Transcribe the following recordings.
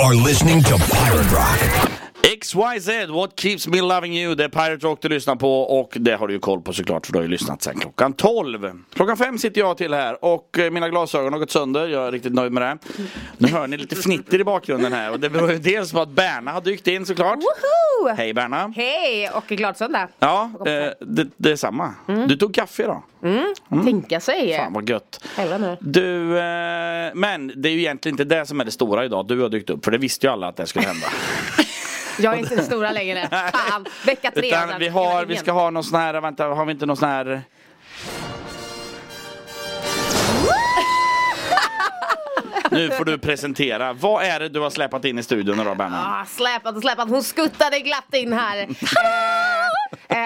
are listening to Pirate Rock. XYZ, What Keeps Me Loving You. Det är Pirate Rock du lyssnar på och det har du ju koll på såklart för du har ju lyssnat sen klockan 12. Klockan 5 sitter jag till här och eh, mina glasögon har gått sönder. Jag är riktigt nöjd med det. Nu hör ni lite fnitter i bakgrunden här och det beror ju dels på att Berna har dykt in såklart. Woho! Hej Berna! Hej och glad söndag. Ja, eh, det, det är samma. Du tog kaffe idag. Tänka sig. Fan vad gött. Du, eh, men det är ju egentligen inte det som är det stora idag. Du har dykt upp för det visste ju alla att det skulle hända. Jag är inte den stora längre. Fan. Vecka tre. Utan vi, har, vi ska ha någon sån här, vänta, har vi inte någon sån här Nu får du presentera. Vad är det du har släpat in i studion idag Berna? Ah, släpat och släpat. Hon skuttade glatt in här. eh,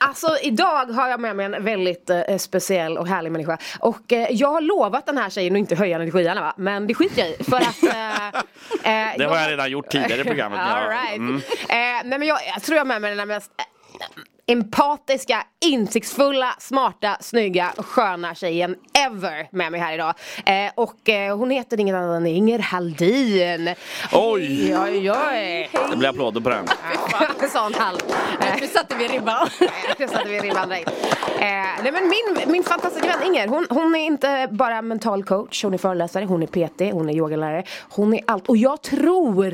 alltså idag har jag med mig en väldigt eh, speciell och härlig människa. Och eh, jag har lovat den här tjejen att inte höja henne till skyarna va. Men det skiter jag i. För att... Eh, eh, Det har jag redan gjort tidigare i programmet. All jag- right. mm. eh, nej men jag, jag tror jag har med mig den här mest empatiska, insiktsfulla, smarta, snygga, sköna tjejen ever med mig här idag. Eh, och eh, hon heter ingen annan än Inger Haldin. Oj! Oj, oj. Det blir applåder på den. Sån halv. Nu satte vi ribban. Nu satte vi ribban direkt. Eh, nej men min, min fantastiska vän Inger, hon, hon är inte bara mental coach, hon är föreläsare, hon är PT, hon är yogalärare, hon är allt. Och jag tror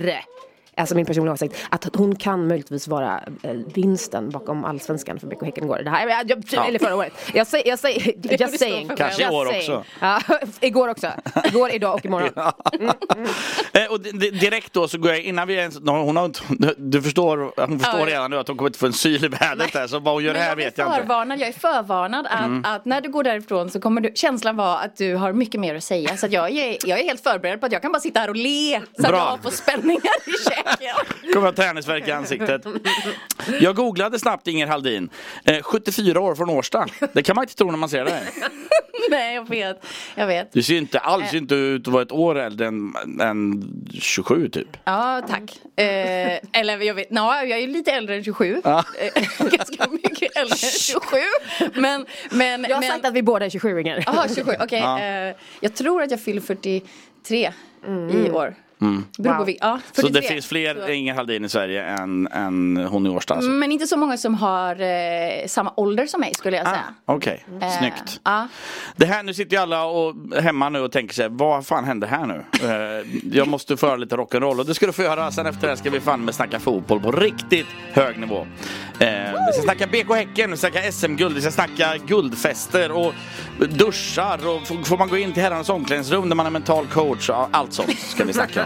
Alltså min personliga åsikt, att hon kan möjligtvis vara eh, vinsten bakom allsvenskan för BK Häcken igår. Det här, jag, jag, Eller förra året. Jag säger, jag säger, just saying. Kanske i år också. Ja, igår också. Igår, idag och imorgon. Eh, och di- di- direkt då så går jag innan vi ens, hon har inte, du förstår, hon förstår Ja. redan nu att hon kommer inte få en syl i vädret där så vad hon gör här jag, vet jag inte. förvarnad, jag är förvarnad att, Mm. att när du går därifrån så kommer du, känslan vara att du har mycket mer att säga. Så jag, är, jag är helt förberedd på att jag kan bara sitta här och le. Så Bra. att jag får spänningar i käken. Kommer att träningsvärk i ansiktet. Jag googlade snabbt Inger Haldin. Eh, 74 år från Årsta. Det kan man inte tro när man ser det. Nej, jag vet. Jag vet. Du ser inte alls inte ut att vara ett år äldre än, än 27 typ. Ja, tack. Eh, eller jag vet, no, jag är ju lite äldre än 27. Ja. Eh, Ganska mycket äldre än 27. Men, men, Jag har men, sagt att vi båda är 27 Inger. Jaha, 27, okej. Ja. Eh, jag tror att jag fyller 43 i år. Beror på Wow. ja, Mm. Så 43. det finns fler Så- Inger Haldin i Sverige än, än hon i Årsta alltså. Men inte så många som har eh, samma ålder som mig skulle jag Ah, säga. Okej, Eh, snyggt. Ja. Det här, nu sitter ju alla och, hemma nu och tänker sig, vad fan hände här nu? Eh, jag måste föra lite rock'n'roll och det ska du få göra. Sen efter det här ska vi fan med snacka fotboll på riktigt hög nivå. Eh, vi ska snacka BK Häcken, vi ska snacka SM-guld, vi ska snacka guldfester och duschar och får man gå in till herrarnas omklädningsrum där man är mental coach och allt sånt ska vi snacka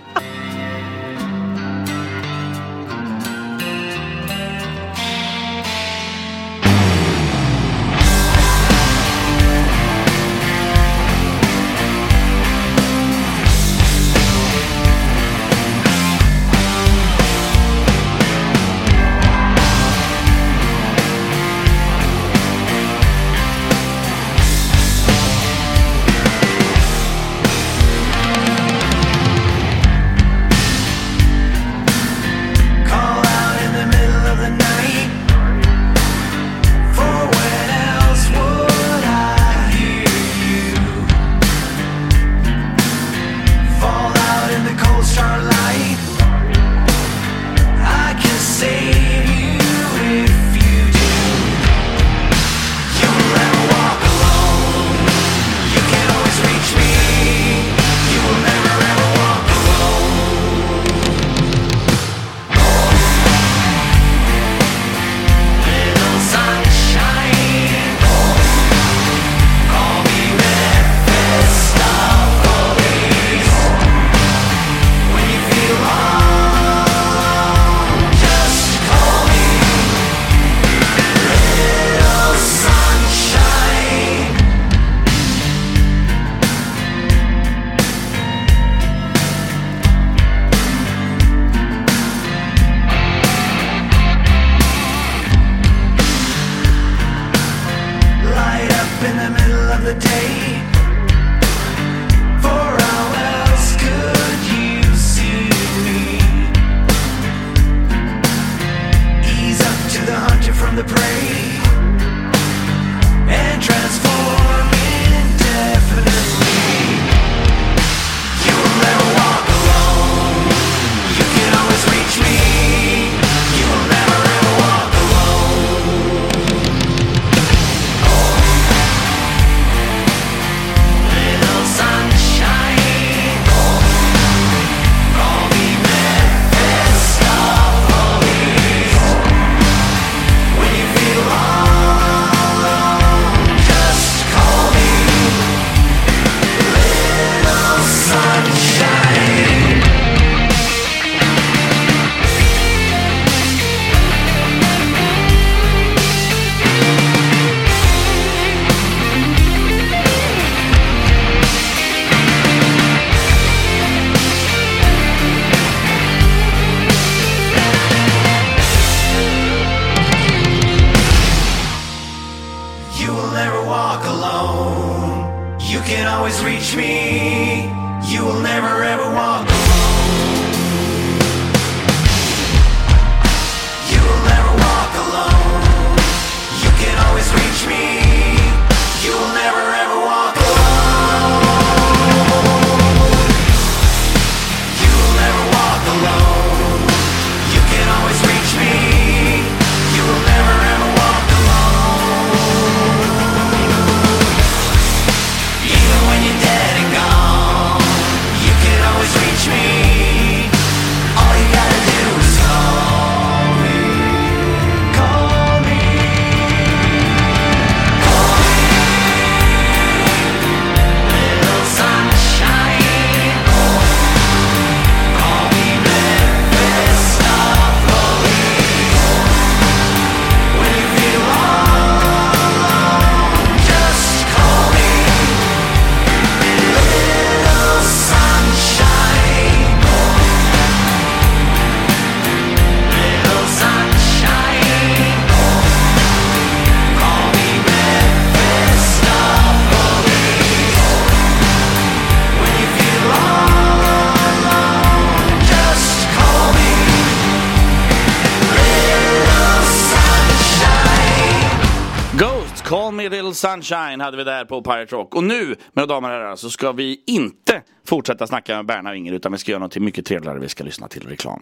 Sunshine hade vi där på Pirate Rock. Och nu, mina damer och herrar, så ska vi inte fortsätta snacka med Berna och Inger utan vi ska göra något mycket trevligare. Vi ska lyssna till reklam.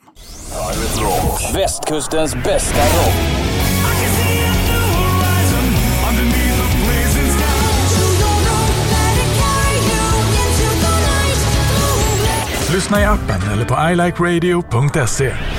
Västkustens bästa rock. Lyssna i appen eller på ilikeradio.se.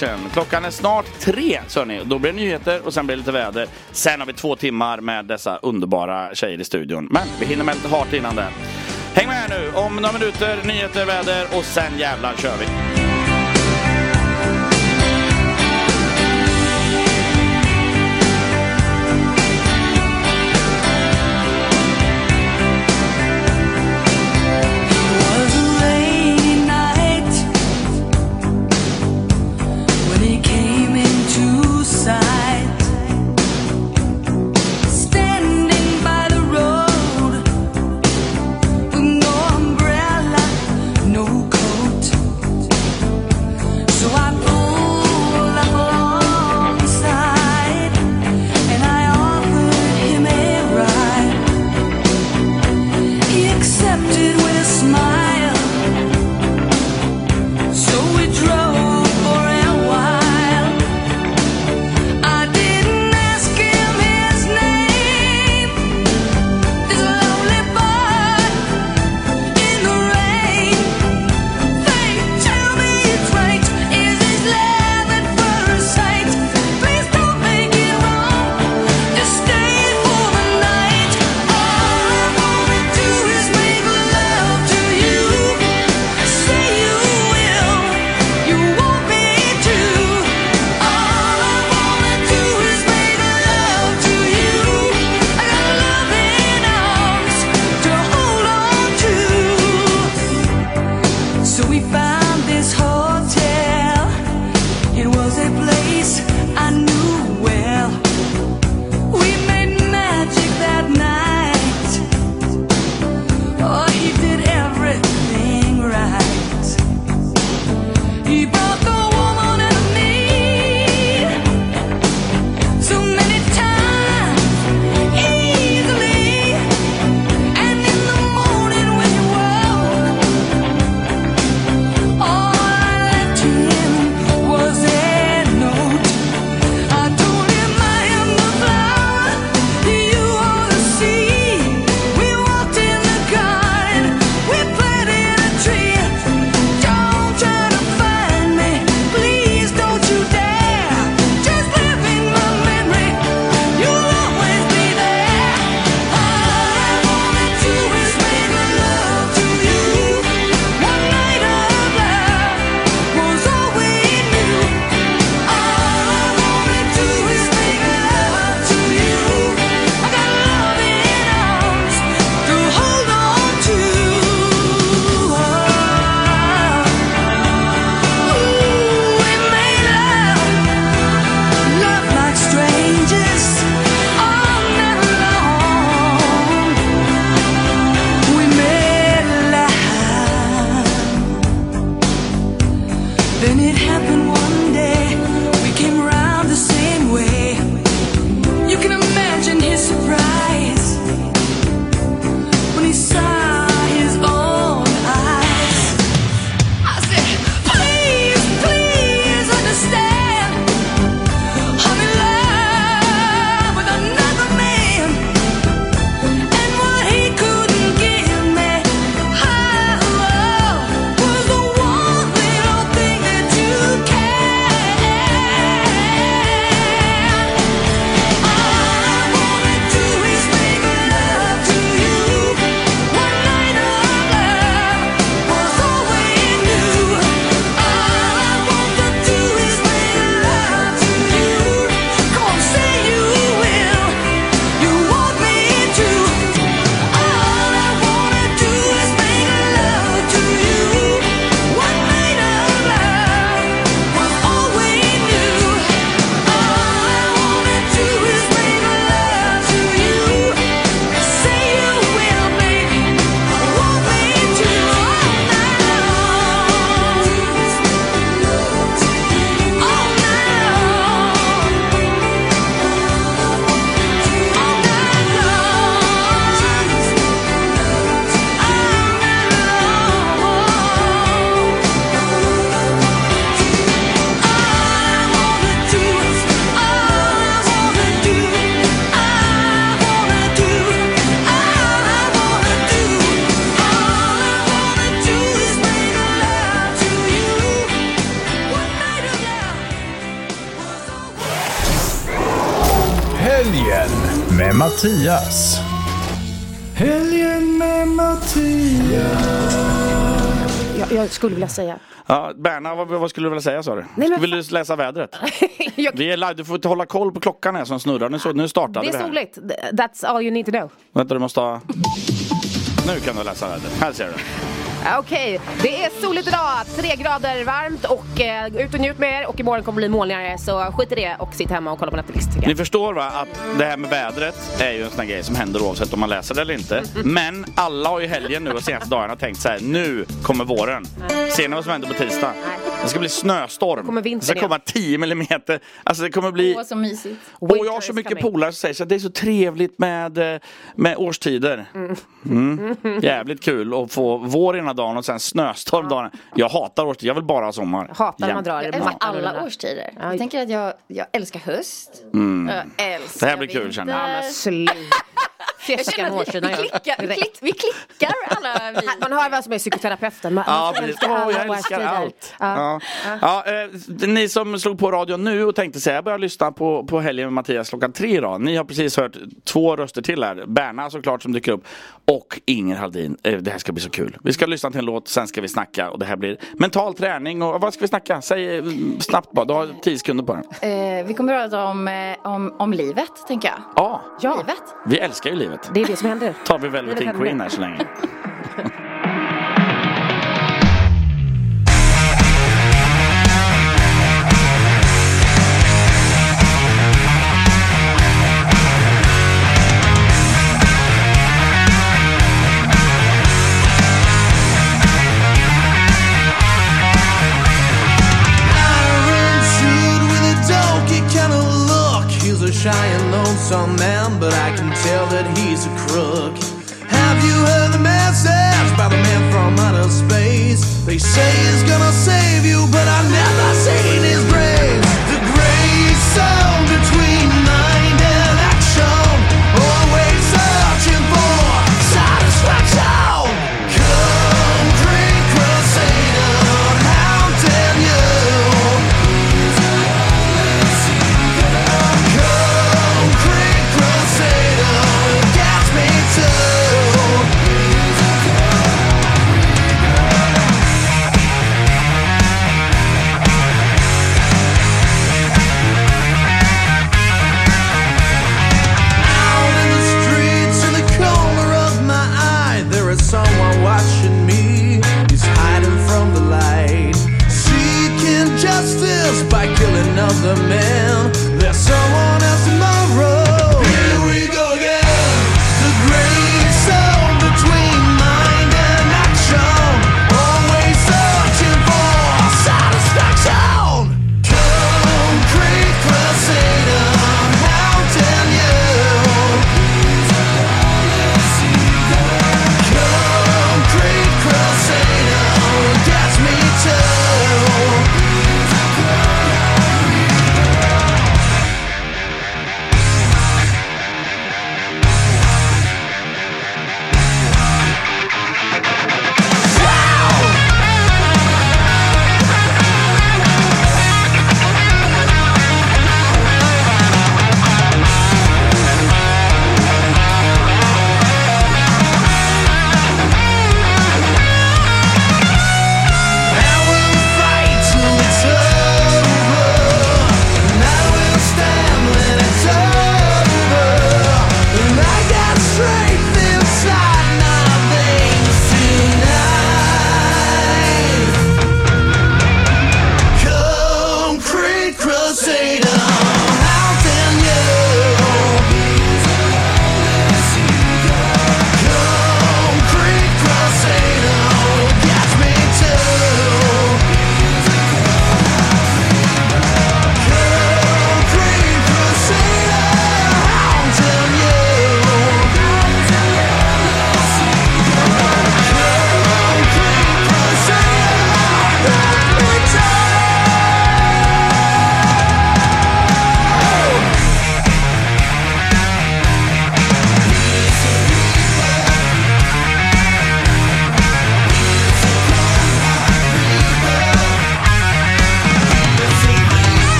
Bad Klockan är snart tre, så ni. Då blir det nyheter och sen blir det lite väder. Sen har vi två timmar med dessa underbara tjejer i studion. Men vi hinner med lite hart innan det. Häng med här nu. Om några minuter, nyheter, väder och sen jävlar kör vi. Helgen med Mattias. Helgen med Mattias. Jag, jag skulle vilja säga. Ja, Berna, vad, vad skulle du vilja säga sa du? Nej, men Vill du läsa vädret? jag, Vi är live, du får inte hålla koll på klockan här som snurrar. Nu, så, nu startade det vi är här. soligt. That's all you need to know. Vänta, du måste ha... Nu kan du läsa vädret. Här ser du. Okej, det är soligt idag, tre grader varmt och eh, ut och njut med er och imorgon kommer det bli molnigare så skit i det och sitt hemma och kolla på Netflix Ni förstår va att det här med vädret är ju en sån här grej som händer oavsett om man läser det eller inte. Men alla har ju helgen nu och senaste dagarna tänkt så här: nu kommer våren. Ser ni vad som händer på tisdag? Det ska bli snöstorm. Kommer vintern det ska komma 10 millimeter. Alltså det kommer bli... Åh, så mysigt. Och jag har så mycket polare som säger så att det är så trevligt med, eh, med årstider. Mm. Jävligt kul att få vår ena dagen och sen snöstorm dagen. Jag hatar årstider, jag vill bara ha sommar. Hatar när man drar Jag i älskar alla årstider. Ja. Jag tänker att jag, jag älskar höst. Jag älskar Det här blir kul, känner jag. Ja, men sluta. Jag att vi, årstiderna. vi, klickar, vi, klick, vi klickar alla vi. Man hör vem som är psykoterapeuten. Man, Ja, man älskar alla jag älskar allt. Ja. Ja. Ja, eh, ni som slog på radion nu och tänkte säga jag börjar lyssna på, på helgen med Mattias klockan tre idag. Ni har precis hört två röster till här. Berna såklart som dyker upp och Inger Haldin. Eh, Det här ska bli så kul. Vi ska lyssna till en låt, sen ska vi snacka och det här blir mental träning och vad ska vi snacka? Säg eh, snabbt bara, du har tio sekunder på den. Eh, vi kommer att prata om, eh, om, om livet, tänker jag. Ja, Ja, Livet. vi älskar ju livet. Det är det som händer. tar vi Velveteen Livet händer. Queen här så länge. Iron suit with a donkey kind of look. He's a shy and lonesome man, but I can tell that he's crook. Have you heard the message by the man from outer space? They say he's gonna save you, but I've never seen his grace. The gray zone between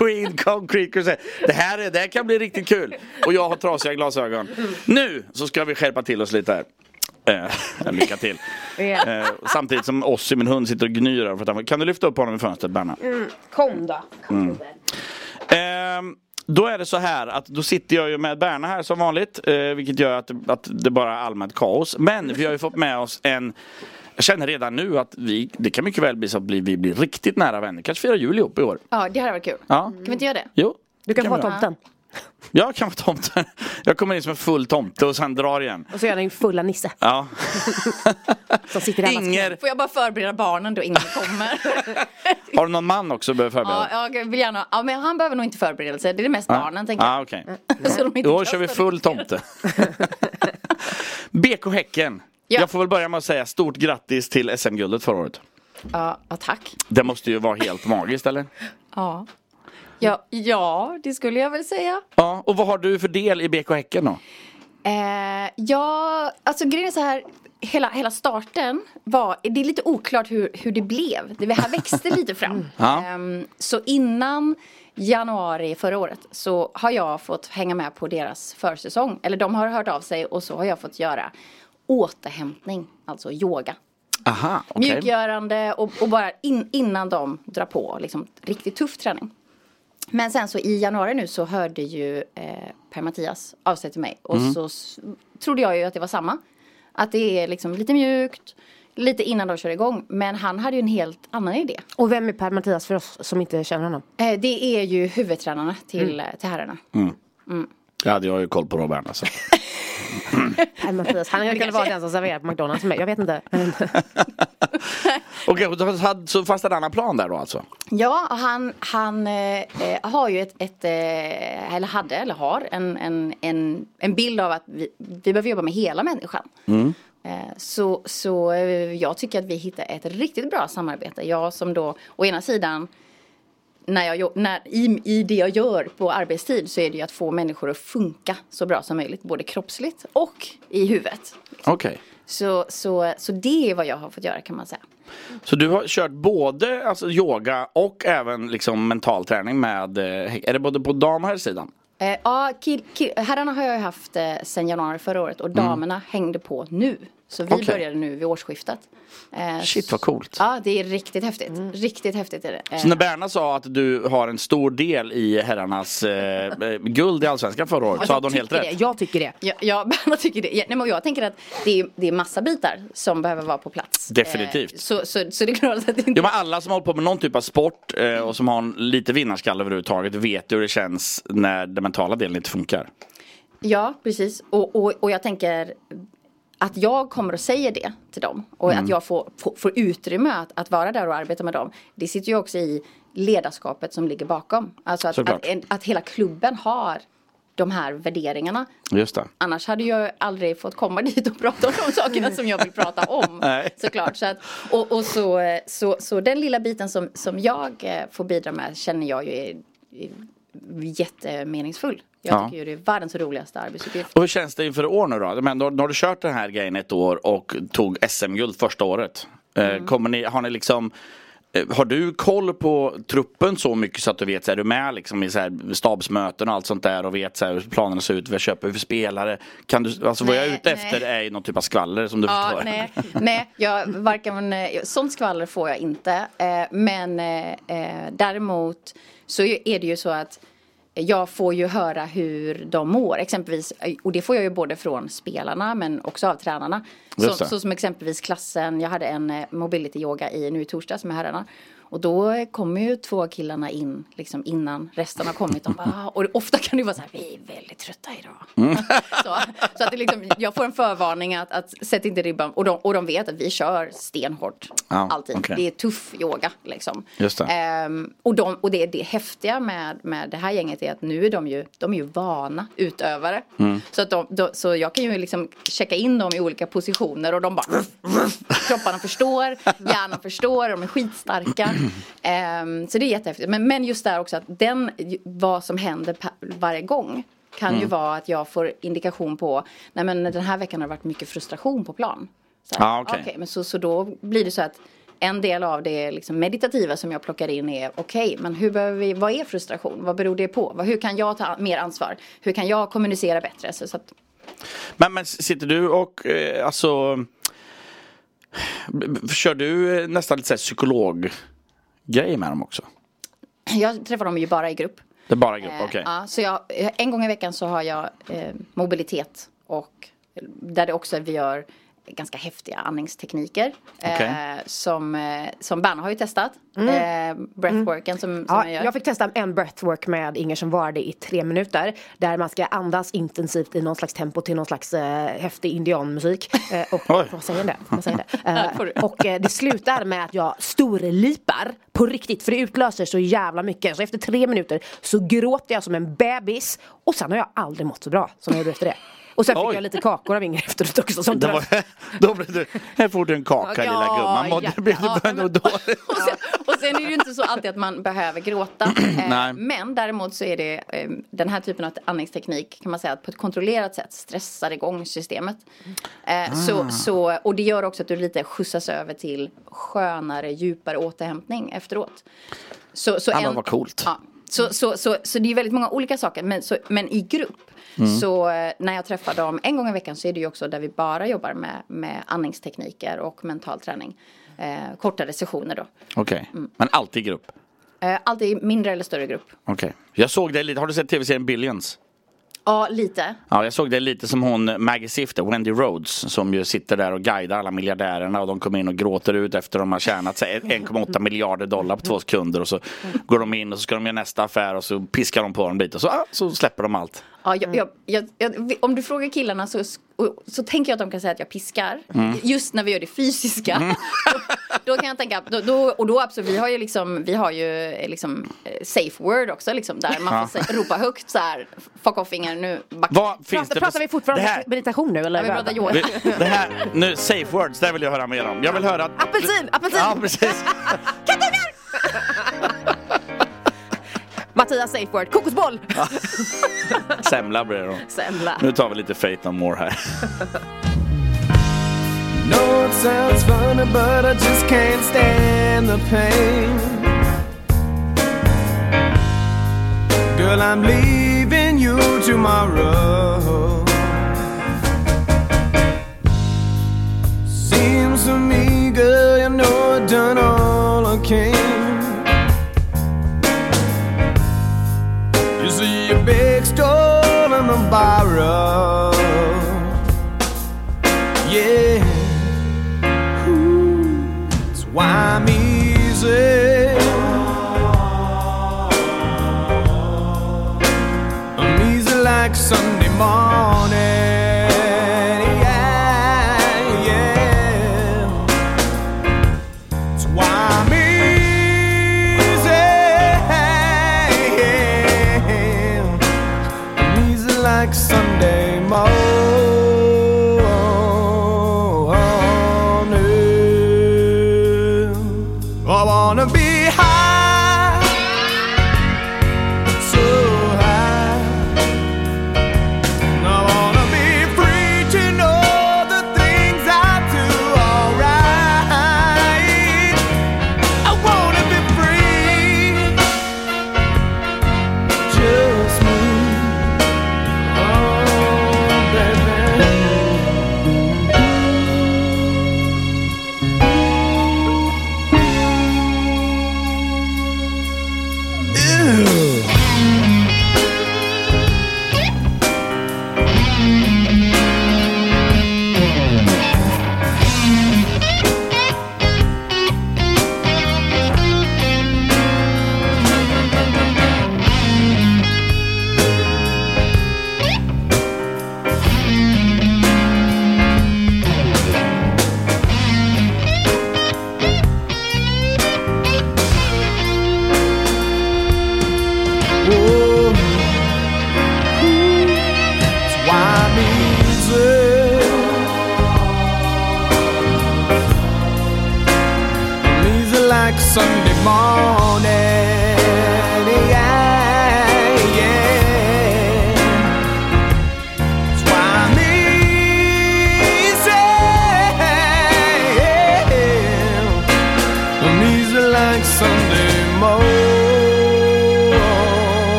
Queen, Concrete Crusade. Det här, är, det här kan bli riktigt kul. Och jag har trasiga glasögon. Nu så ska vi skärpa till oss lite här. Eh, lycka till. Eh, samtidigt som Ossi, min hund, sitter och gnyr över för att han- Kan du lyfta upp honom i fönstret, Berna? Kom då. Kom Ehm, då är det så här att då sitter jag ju med Berna här som vanligt. Eh, vilket gör att, att det bara är allmänt kaos. Men vi har ju fått med oss en jag känner redan nu att vi, det kan mycket väl bli så att vi, vi blir riktigt nära vänner. Kanske firar jul ihop i år. Ja, det hade varit kul. Ja. Kan vi inte göra det? Jo. Du kan få vi vara tomten. Jag kan vara tomten. Jag kommer in som en full tomte och sen drar igen. Och så är den fulla Nisse Ja. som sitter knä. Inger, Får jag bara förbereda barnen då de kommer? har du någon man också behöver förbereda? ja, jag vill gärna, ja, men han behöver nog inte förberedelse. Det är det mest barnen tänker jag. Ah, okej. Så de inte Då kan kör vi full tomte. BK Häcken. Ja. Jag får väl börja med att säga stort grattis till SM-guldet förra året. Ja, tack. Det måste ju vara helt magiskt eller? Ja. Ja, ja, det skulle jag väl säga. Ja, och vad har du för del i BK Häcken då? Eh, ja, alltså grejen är så här. Hela, hela starten var, det är lite oklart hur, hur det blev. Det här växte lite fram. Ja. Ehm, så innan januari förra året så har jag fått hänga med på deras försäsong. Eller de har hört av sig och så har jag fått göra återhämtning, alltså yoga. Aha, okej. Mjukgörande och, och bara in, innan de drar på liksom, riktigt tuff träning. Men sen så i januari nu så hörde ju eh, Per-Mattias av sig till mig och Mm. så trodde jag ju att det var samma. Att det är liksom lite mjukt, lite innan de kör igång. Men han hade ju en helt annan idé. Och vem är Per Mattias för oss som inte känner honom? Eh, det är ju huvudtränarna till, Mm. eh, till herrarna. Ja, hade jag ju koll på då Berna. Så. Per Mattias, han kan vara den som serverar på McDonalds mig. Jag vet inte. Okej, hade- så fanns det en annan plan där då alltså? Ja, han, han eh, eh, har ju ett, ett eh, eller hade, eller har en, en, en, en bild av att vi, vi behöver jobba med hela människan. Eh, så så eh, jag tycker att vi hittar ett riktigt bra samarbete. Jag som då, å ena sidan, när jag, när, i, i det jag gör på arbetstid så är det ju att få människor att funka så bra som möjligt. Både kroppsligt och i huvudet. Okej. Så, så, så det är vad jag har fått göra kan man säga. Så du har kört både alltså, yoga och även liksom mental träning med, eh, är det både på dam och herrsidan? Eh, ja, kill, kill, herrarna har jag haft eh, sen januari förra året och damerna hängde på nu. Så vi Mm. Okej. började nu vid årsskiftet. Eh, Shit vad coolt. Ja, det är riktigt häftigt. Riktigt häftigt är det. Eh, Så när Berna sa att du har en stor del i herrarnas eh, eh, guld i Allsvenskan förra året så hade hon helt tycker rätt. det. Jag tycker det. Ja, ja Berna tycker det. Ja, nej, men jag tänker att det är, det är massa bitar som behöver vara på plats. Definitivt. Eh, så, så, så det är klart att det inte... Ja, men alla som håller på med någon typ av sport eh, och som har en lite vinnarskalle överhuvudtaget vet hur det känns när den mentala delen inte funkar. Ja, precis. Och, och, och jag tänker att jag kommer och säger det till dem och Mm. att jag får, får, får utrymme att, att vara där och arbeta med dem. Det sitter ju också i ledarskapet som ligger bakom. Alltså att, att, att hela klubben har de här värderingarna. Just det. Annars hade jag aldrig fått komma dit och prata om de sakerna som jag vill prata om. Såklart. Så, att, och, och så, så, så den lilla biten som, som jag eh, får bidra med känner jag ju är, är jättemeningsfull. Jag Ja. tycker ju det är världens roligaste arbetsuppgift. Och hur känns det inför år nu då? Men då, då har du kört den här grejen ett år och tog SM-guld första året. Eh, Kommer ni, har ni liksom eh, har du koll på truppen så mycket så att du vet, så är du med liksom i så här stabsmöten och allt sånt där och vet så här, hur planerna ser ut, vad köper vi för spelare? Kan du, alltså vad jag är Nej, ute nej. efter är ju någon typ av skvaller som du Ja, förstår. nej, nej jag, varken, eh, sånt skvaller får jag inte. Men däremot så är det ju så att jag får ju höra hur de mår. Exempelvis, och det får jag ju både från spelarna men också av tränarna. Så, så som exempelvis klassen, jag hade en eh, mobility yoga i nu i torsdags med herrarna. Och då kommer ju två killarna in liksom innan resten har kommit. De bara, "Ah." och ofta kan det vara så här, vi är väldigt trötta idag. så, så att det liksom, jag får en förvarning att, att sätta inte ribban. Och de, och de vet att vi kör stenhårt. Ja, alltid. okej. Det är tuff yoga liksom. Just det. Ehm, och de, och det, det häftiga med, med det här gänget är att nu är de ju, de är ju vana utövare. Mm. Så, att de, de, så jag kan ju liksom checka in dem i olika positioner och de bara Kropparna förstår, hjärnan förstår, de är skitstarka. Ehm, så det är jättehäftigt. Men, men just där också att den, vad som händer varje gång kan Mm. ju vara att jag får indikation på, nej men den här veckan har det varit mycket frustration på plan. Så här, Ja, okej. okej, men så, så då blir det så att en del av det liksom meditativa som jag plockar in är okej, men hur behöver vi, vad är frustration? Vad beror det på? Vad- Hur kan jag ta mer ansvar? Hur kan jag kommunicera bättre? Så, så att, Men, men sitter du och eh, alltså Kör du eh, nästan lite så här psykologgrejer med dem också? jag träffar dem ju bara i grupp. Det är bara grupp, Eh, okej. Ja, så jag, en gång i veckan så har jag eh, mobilitet och där det också vi gör ganska häftiga andningstekniker. Okej. Eh, som, eh, som Berna har ju testat. Eh, breathworken som, som Ja, jag gör. jag fick testa en breathwork med Inger som varade i tre minuter. Där man ska andas intensivt i någon slags tempo till någon slags eh, häftig indianmusik. Eh, och, vad säger det? Vad säger det? Eh, och eh, det slutar med att jag storlipar på riktigt. För det utlöser så jävla mycket. Så efter tre minuter så gråter jag som en bebis. Och sen har jag aldrig mått så bra som jag gjorde efter det. Och sen fick Oj. jag lite kakor av Inger efteråt också. Som Det var, då blev du, här får du en kaka Ja, lilla gumman. Mådde ja, du ja, men- och, sen, och sen är det ju inte så alltid att man behöver gråta. Nej. Eh, men däremot så är det eh, den här typen av andningsteknik kan man säga att på ett kontrollerat sätt stressar igång systemet. Eh, så, Ah. så, och det gör också att du lite skjutsas över till skönare, djupare återhämtning efteråt. Så, så Ja, men vad coolt. Ja, så, så, så, så det är väldigt många olika saker. Men, så, men i grupp. Mm. Så eh, när jag träffar dem en gång i veckan så är det ju också där vi bara jobbar med, med andningstekniker och mental träning. Eh, kortare sessioner då. Okej, Mm. men alltid i grupp? Eh, alltid mindre eller större grupp. Okej. Jag såg dig lite, har du sett tv-serien Billions? Ja, lite. Ja, jag såg det lite som hon Maggie Sifter, Wendy Rhodes, som ju sitter där och guidar alla miljardärerna och de kommer in och gråter ut efter de har tjänat sig 1,8 miljarder dollar på två sekunder och så går de in och så ska de göra nästa affär och så piskar de på dem lite och så, ah, så släpper de allt. Ja, jag, jag, jag, jag, om du frågar killarna så, så tänker jag att de kan säga att jag piskar. Mm. Just när vi gör det fysiska. då, då kan jag tänka, då, då, och då absolut, vi har ju liksom, vi har ju eh, liksom eh, safe word också liksom där man får säga, ropa högt så här, fuck off Inger, nu back. Vad finns Pratar, det pratar vi fortfarande här, meditation nu eller? Ja, vi pratar vad? yoga. vi- det här, nu, safe words, det vill jag höra mer om. Jag vill höra att... Apelsin, apelsin! Ja, precis. Mattias safe word, kokosboll! Semla blir det då. Semla. Nu tar vi lite Fate No More här. know it sounds funny, but I just can't stand the pain. Girl, I'm leaving you tomorrow. Seems to me,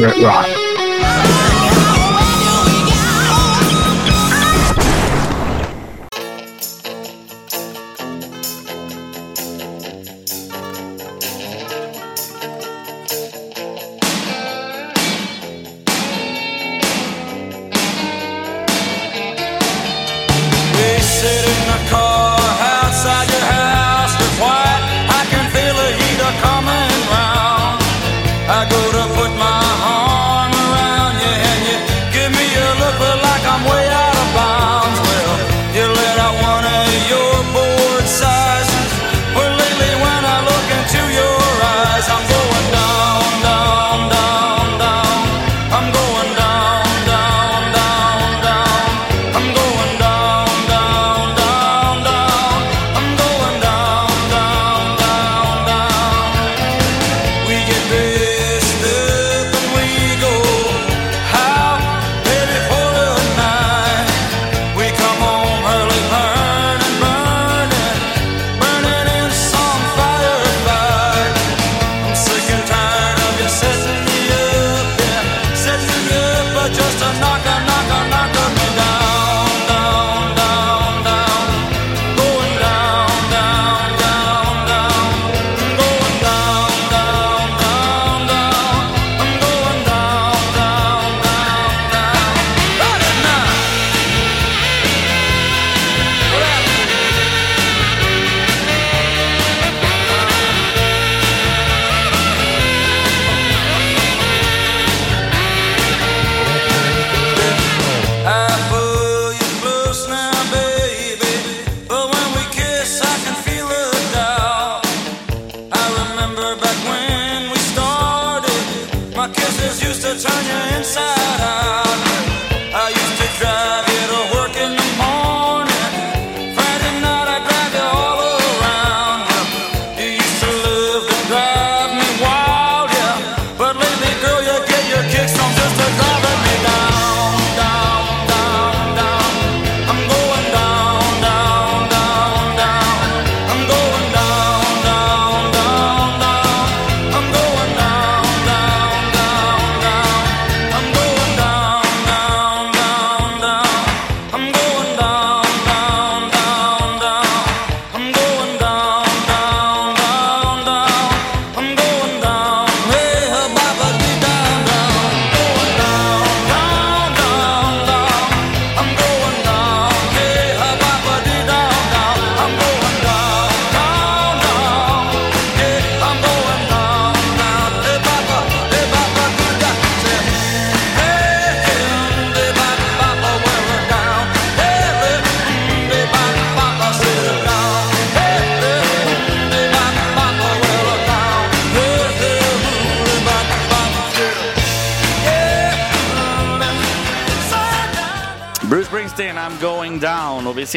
listening to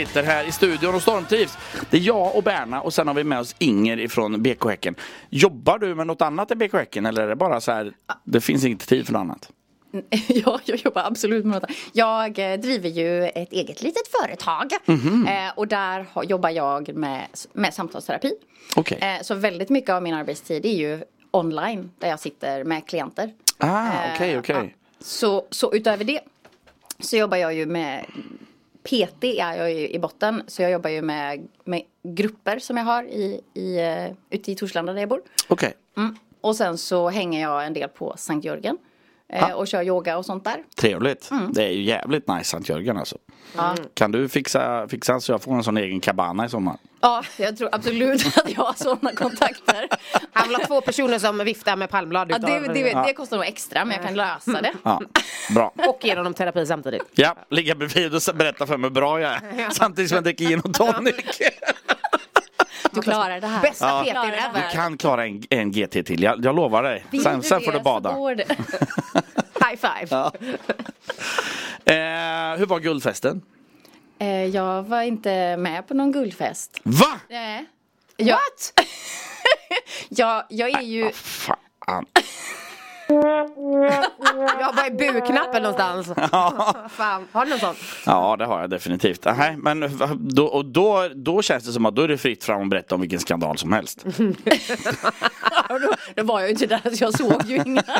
sitter här i studion och stormtrivs. Det är jag och Berna och sen har vi med oss Inger ifrån BK Häcken. Jobbar du med något annat i BK Häcken eller är det bara så här, det finns inte tid för något annat? Ja, jag jobbar absolut med något. Jag eh, driver ju ett eget litet företag. Mhm. Eh, och där jobbar jag med, med samtalsterapi. Okej. Eh, så väldigt mycket av min arbetstid är ju online. Där jag sitter med klienter. Ah, okej. ja. Så, så utöver det så jobbar jag ju med PT är jag ju i botten. Så jag jobbar ju med, med grupper som jag har i, i, eh, ute i Torslanda där jag bor. Okej. Mm. Och sen så hänger jag en del på Sankt Jörgen. Eh, Ah. och kör yoga och sånt där. Trevligt. Mm. Det är ju jävligt nice Sankt Jörgen alltså. Ja. Kan du fixa, fixa så jag får en sån egen cabana i sommar? Ja, jag tror absolut att jag har sådana kontakter. Han vill ha två personer som viftar med palmblad Ja, det, det, det kostar nog extra men jag kan lösa det. Ja, bra. Och ger honom terapi samtidigt. Ja, ligga bredvid och berätta för mig hur bra jag är. Samtidigt som jag dricker gin och tonic. Du klarar det här. Bästa Ja. PTn ever. Du kan klara en, en GT till, jag, jag lovar dig. Vill Sen, du sen det får du så bada. går det. High five. Ja. Eh, hur var guldfesten? Eh, Jag var inte med på någon guldfest. Va? Nej. Jag, What? jag, jag är ju... Fan. Jag var i bu-knappen någonstans. Fan, har du någon sån? Ja, det har jag definitivt. Nej, men då, och då, då känns det som att då är det fritt fram att berätta om vilken skandal som helst. då, då var jag ju inte där så jag såg ju inga.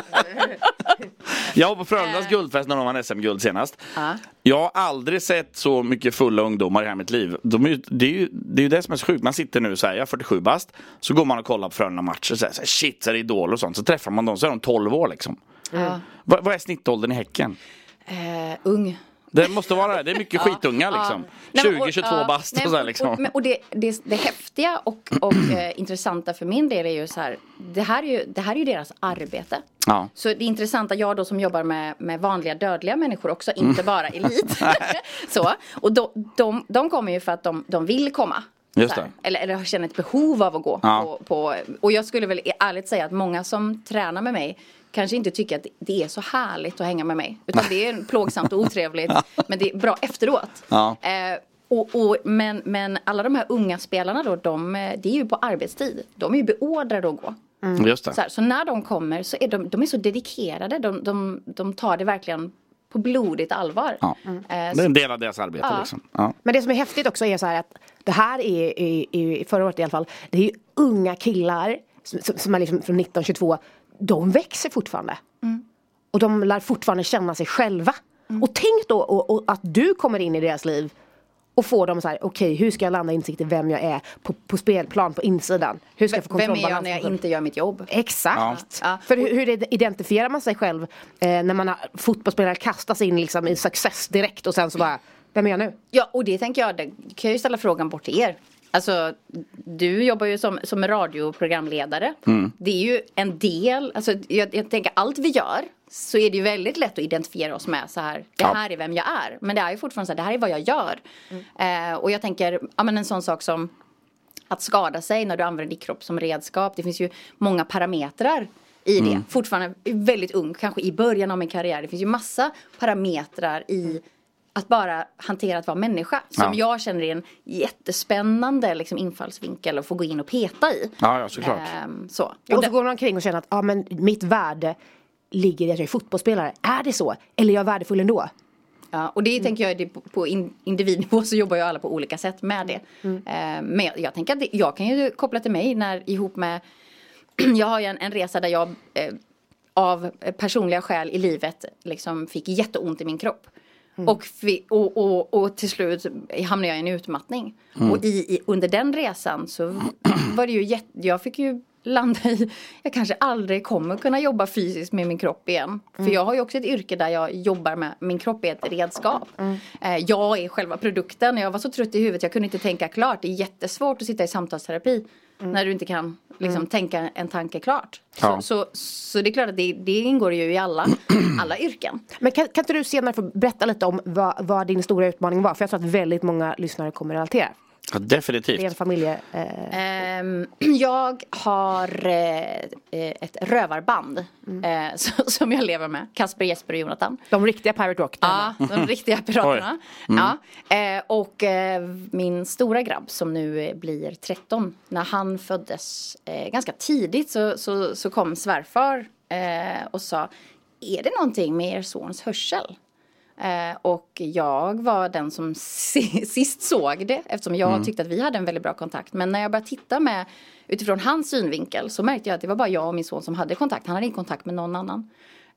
Jag var på Frölundas guldfest när de vann SM-guld senast. Ja. Jag har aldrig sett så mycket fulla ungdomar i hela mitt liv. De är, ju- det, är ju, det är ju det som är så sjukt. Man sitter nu så här, jag är 47 bast. Så går man och kollar på Frölunda matcher. Så här, så här, shit, så är det Idol och sånt. Så träffar man dem så är de 12 år liksom. Vad, vad är snittåldern i Häcken? Eh, ung. Det måste vara det. Det är mycket skitunga liksom. Nej, men, och- 20-22 ja, bast och så här, och- liksom. Och, det, det, det häftiga och, och eh, intressanta för min del är ju så här. Det här är ju, det här är ju deras arbete. Ja. Så det intressanta, jag då som jobbar med, med vanliga dödliga människor också, inte bara elit. så, och de, de, de kommer ju för att de, de vill komma. Eller, eller känner ett behov av att gå Ja. på, på. Och jag skulle väl ärligt säga att många som tränar med mig kanske inte tycker att det är så härligt att hänga med mig. Utan det är plågsamt och otrevligt. men det är bra efteråt. Ja. Eh, och, och, men, men alla de här unga spelarna då, de, eh, det är ju på arbetstid. De är ju beordrade att gå. Just det. Så, här, så när de kommer så är de, de är så dedikerade. De, de, de tar det verkligen på blodigt allvar. Ja. Eh, Det är en del av deras arbete Ja. liksom. Ja. Men det som är häftigt också är så här att det här är, är, är förra året i alla fall, det är ju unga killar som, som- som är liksom från 1922, de växer fortfarande. Och de lär fortfarande känna sig själva. Och tänk då och, och att du kommer in i deras liv och får dem så här, okej hur ska jag landa insikt i vem jag är på, på spelplan, på insidan? Hur ska jag få vem är jag när jag inte gör mitt jobb? Exakt. Ja. För hur, hur identifierar man sig själv eh, när man har fotbollsspelare kastas in liksom i success direkt och sen så bara, vem är jag nu? Ja, och det tänker jag, det kan jag ju ställa frågan bort till er. Alltså, du jobbar ju som, som radioprogramledare. Det är ju en del, alltså jag, jag tänker allt vi gör så är det ju väldigt lätt att identifiera oss med så här, det Ja. här är vem jag är. Men det är ju fortfarande så här, det här är vad jag gör. Eh, och jag tänker, ja men en sån sak som att skada sig när du använder din kropp som redskap. Det finns ju många parametrar i det. Fortfarande väldigt ung, kanske i början av min karriär. Det finns ju massa parametrar i att bara hantera att vara människa. Som Ja. jag känner är en jättespännande liksom, infallsvinkel att få gå in och peta i. Ja, ja, såklart. Ehm, så. Och Och så går man omkring och känner att ah, men mitt värde ligger i att jag är fotbollsspelare. Är det så? Eller är jag värdefull ändå? Ja, och det tänker jag, det på, på in, individnivå så jobbar ju alla på olika sätt med det. Eh, men jag, jag tänker att det, jag kan ju koppla till mig när ihop med, jag har ju en, en resa där jag eh, av personliga skäl i livet liksom fick jätteont i min kropp. Och, fi, och, och, och till slut hamnade jag i en utmattning. Och i, i, under den resan så var det ju jätte, jag fick ju landa i, jag kanske aldrig kommer kunna jobba fysiskt med min kropp igen. För jag har ju också ett yrke där jag jobbar med, min kropp är ett redskap. Eh, jag är själva produkten, jag var så trött i huvudet, jag kunde inte tänka klart. Det är jättesvårt att sitta i samtalsterapi när du inte kan liksom, tänka en tanke klart. Ja. Så, så, så det är klart att det, det ingår ju i alla, alla yrken. Men kan, kan inte du senare få berätta lite om vad, vad din stora utmaning var? För jag tror att väldigt många lyssnare kommer relatera. Ja, Det är en definitivt. familje... Eh, Ehm, jag har eh, ett rövarband eh, som, som jag lever med. Kasper, Jesper och Jonathan. de riktiga Pirate Rock. Ja, de riktiga piraterna. Ja. Eh, och min stora grabb som nu blir 13. När han föddes ganska tidigt så, så, så kom svärfar och sa Är det någonting med er sons hörsel? Eh, och jag var den som si- sist såg det eftersom jag tyckte att vi hade en väldigt bra kontakt. Men när jag började titta med utifrån hans synvinkel så märkte jag att det var bara jag och min son som hade kontakt. Han hade inte kontakt med någon annan.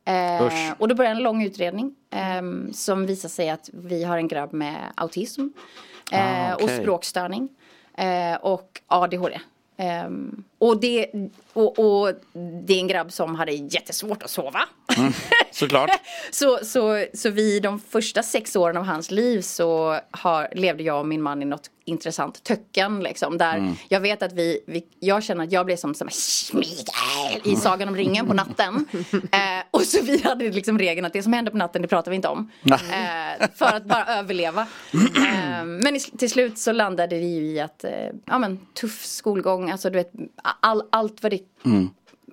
Eh, och då började en lång utredning ehm, som visar sig att vi har en grabb med autism eh, Ah, och okej. språkstörning eh, och ADHD. Och, det, och, och det är en grabb som hade jättesvårt att sova. Såklart. Så, så, så vi de första sex åren av hans liv så har, levde jag och min man i något intressant töcken liksom. Där jag vet att vi, vi, jag känner att jag blev som, som Mikael i Sagan om ringen på natten. Eh, och så vi hade liksom regeln att det som händer på natten det pratar vi inte om. Eh, för att bara överleva. Eh, men i, till slut så landade vi i att, eh, ja men tuff skolgång, alltså du vet, all, allt vad det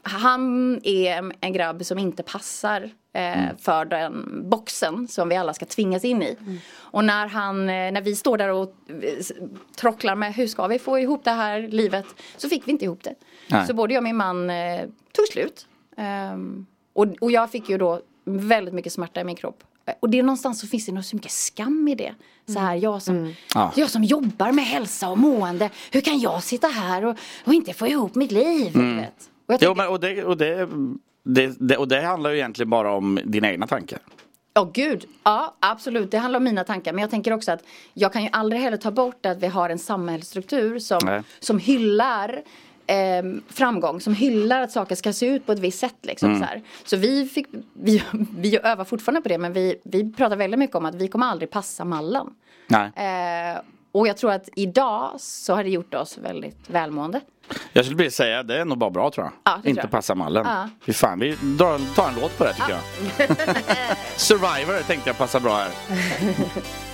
han är en- grabb som inte passar eh, för den boxen som vi alla ska tvingas in i. Och när, han, eh, när vi står där och eh, trocklar med hur ska vi få ihop det här livet så fick vi inte ihop det. Nej. Så både jag och min man eh, tog slut. Och Och, och jag fick ju då väldigt mycket smärta i min kropp. Och det är någonstans så finns det nog så mycket skam i det. Så här, jag som, Ja. jag som jobbar med hälsa och mående, hur kan jag sitta här och, och inte få ihop mitt liv? Vet? Och jag Jo, tänker, men, och, det, och, det, det, det, och det handlar ju egentligen bara om dina egna tankar. Ja, gud. Ja, absolut. Det handlar om mina tankar. Men jag tänker också att jag kan ju aldrig heller ta bort att vi har en samhällsstruktur som, Nej. som hyllar eh, framgång, som hyllar att saker ska se ut på ett visst sätt. Liksom, så, här. så vi, fick, vi, vi övar fortfarande på det, men vi, vi pratar väldigt mycket om att vi kommer aldrig passa mallen. Nej. Eh, och jag tror att idag så har det gjort oss väldigt välmående. Jag skulle vilja säga det är nog bara bra tror jag. Ja, Inte jag. passa mallen. Ja. Fy fan, vi drar, tar en låt på det tycker jag. Survivor tänkte jag passar bra här.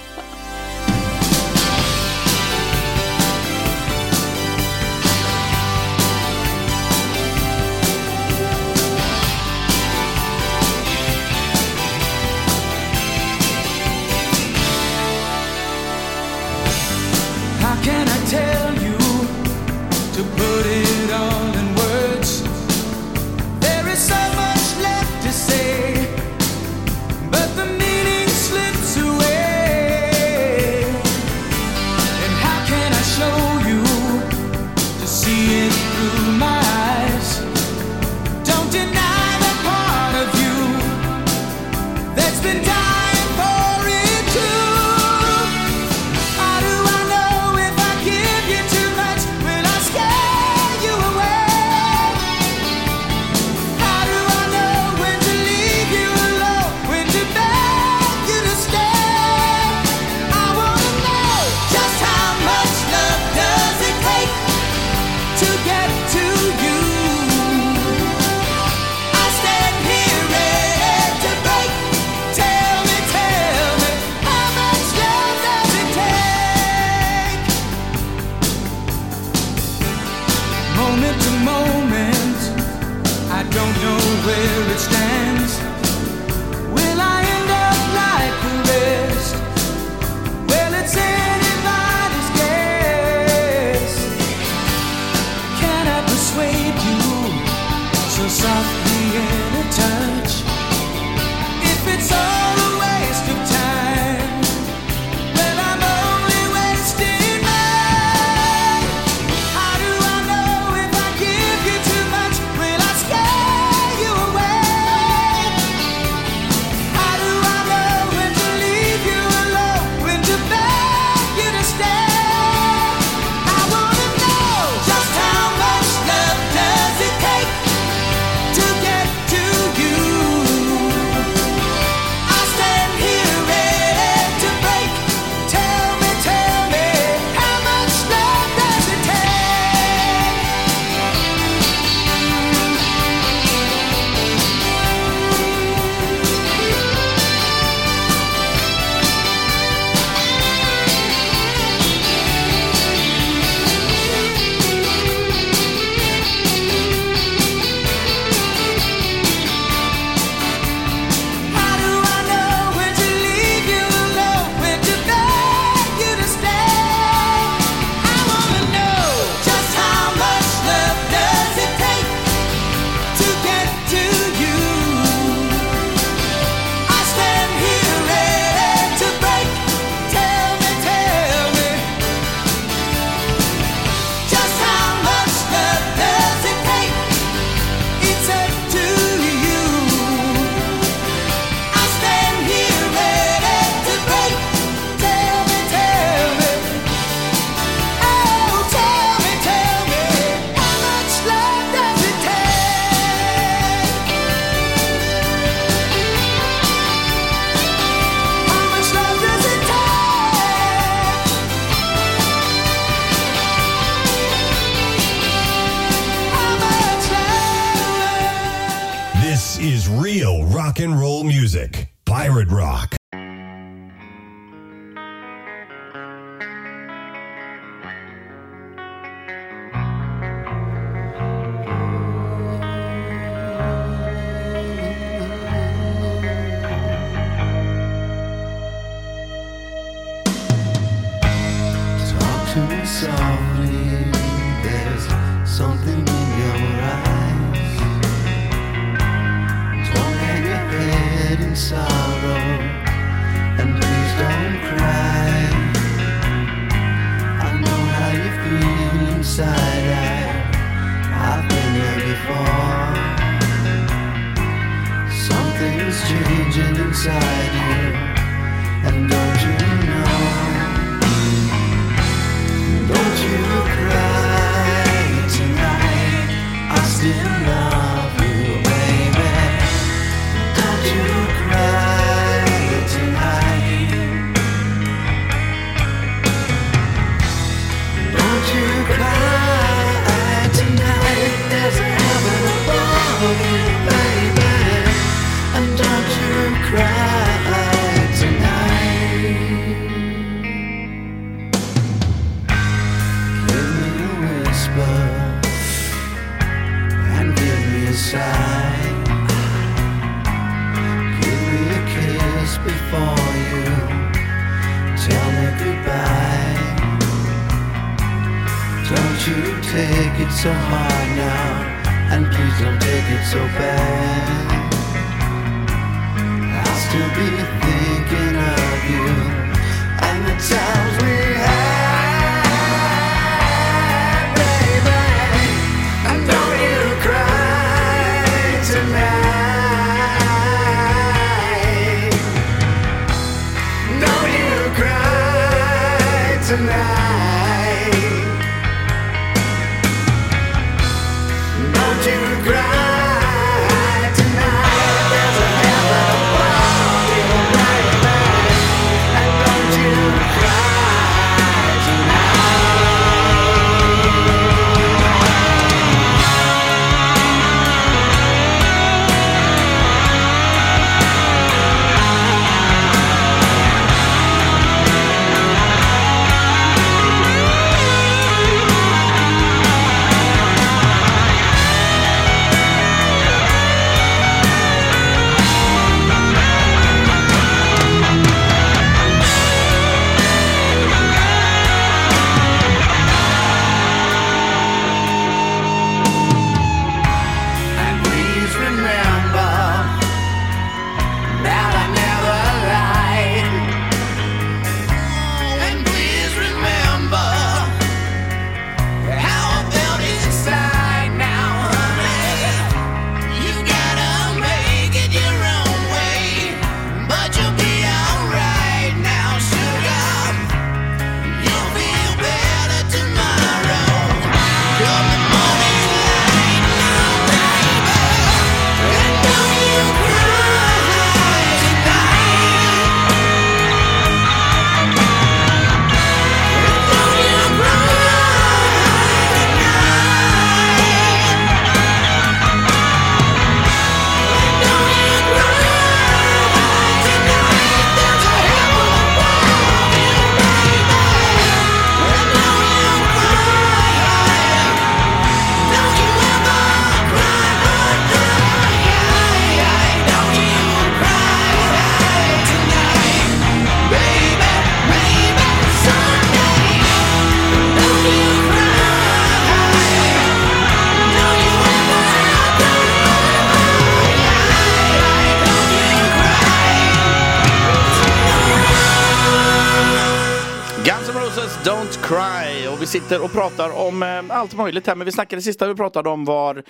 sitter och pratar om eh, allt möjligt här men vi snackade sista vi pratade om var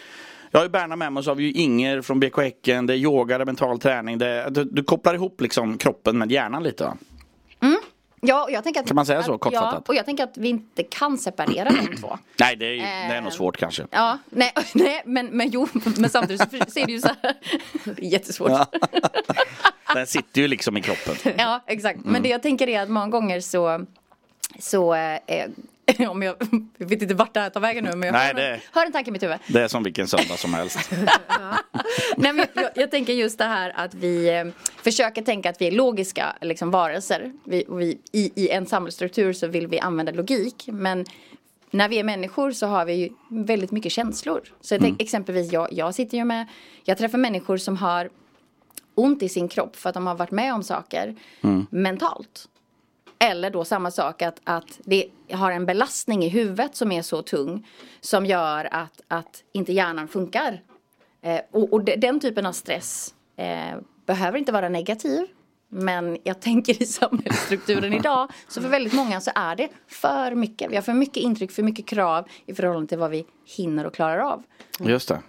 jag har ju Berna med mig och så har vi ju Inger från BK Häcken, det är yoga, det är mental träning, det du, du kopplar ihop liksom kroppen med hjärnan lite va? Ja, och jag tänker att, Kan man säga så, att, kortfattat? Ja, och jag tänker att vi inte kan separera de två. Nej det är, det är nog svårt kanske. Ja, nej, nej men, men jo, men samtidigt så ser det ju så här. Jättesvårt. Ja. Ja, Den sitter ju liksom i kroppen. exakt. Mm. Men det jag tänker är att många gånger så, så eh, om jag, jag vet inte vart det här tar vägen nu men jag Nej, hör, det- hör en tanke i mitt huvud. Det är som vilken söndag som helst. Nej, men jag, jag tänker just det här att vi eh, försöker tänka att vi är logiska liksom, varelser. Vi, vi, i, I en samhällsstruktur så vill vi använda logik. Men när vi är människor så har vi ju väldigt mycket känslor. Så jag tänk, exempelvis jag, jag sitter ju med, jag träffar människor som har ont i sin kropp för att de har varit med om saker mentalt. Eller då samma sak att, att det har en belastning i huvudet som är så tung som gör att, att inte hjärnan funkar. Eh, och och den typen av stress eh, behöver inte vara negativ. Men jag tänker i samhällsstrukturen idag, så för väldigt många så är det för mycket. Vi har för mycket intryck, för mycket krav i förhållande till vad vi hinner och klarar av. Just det.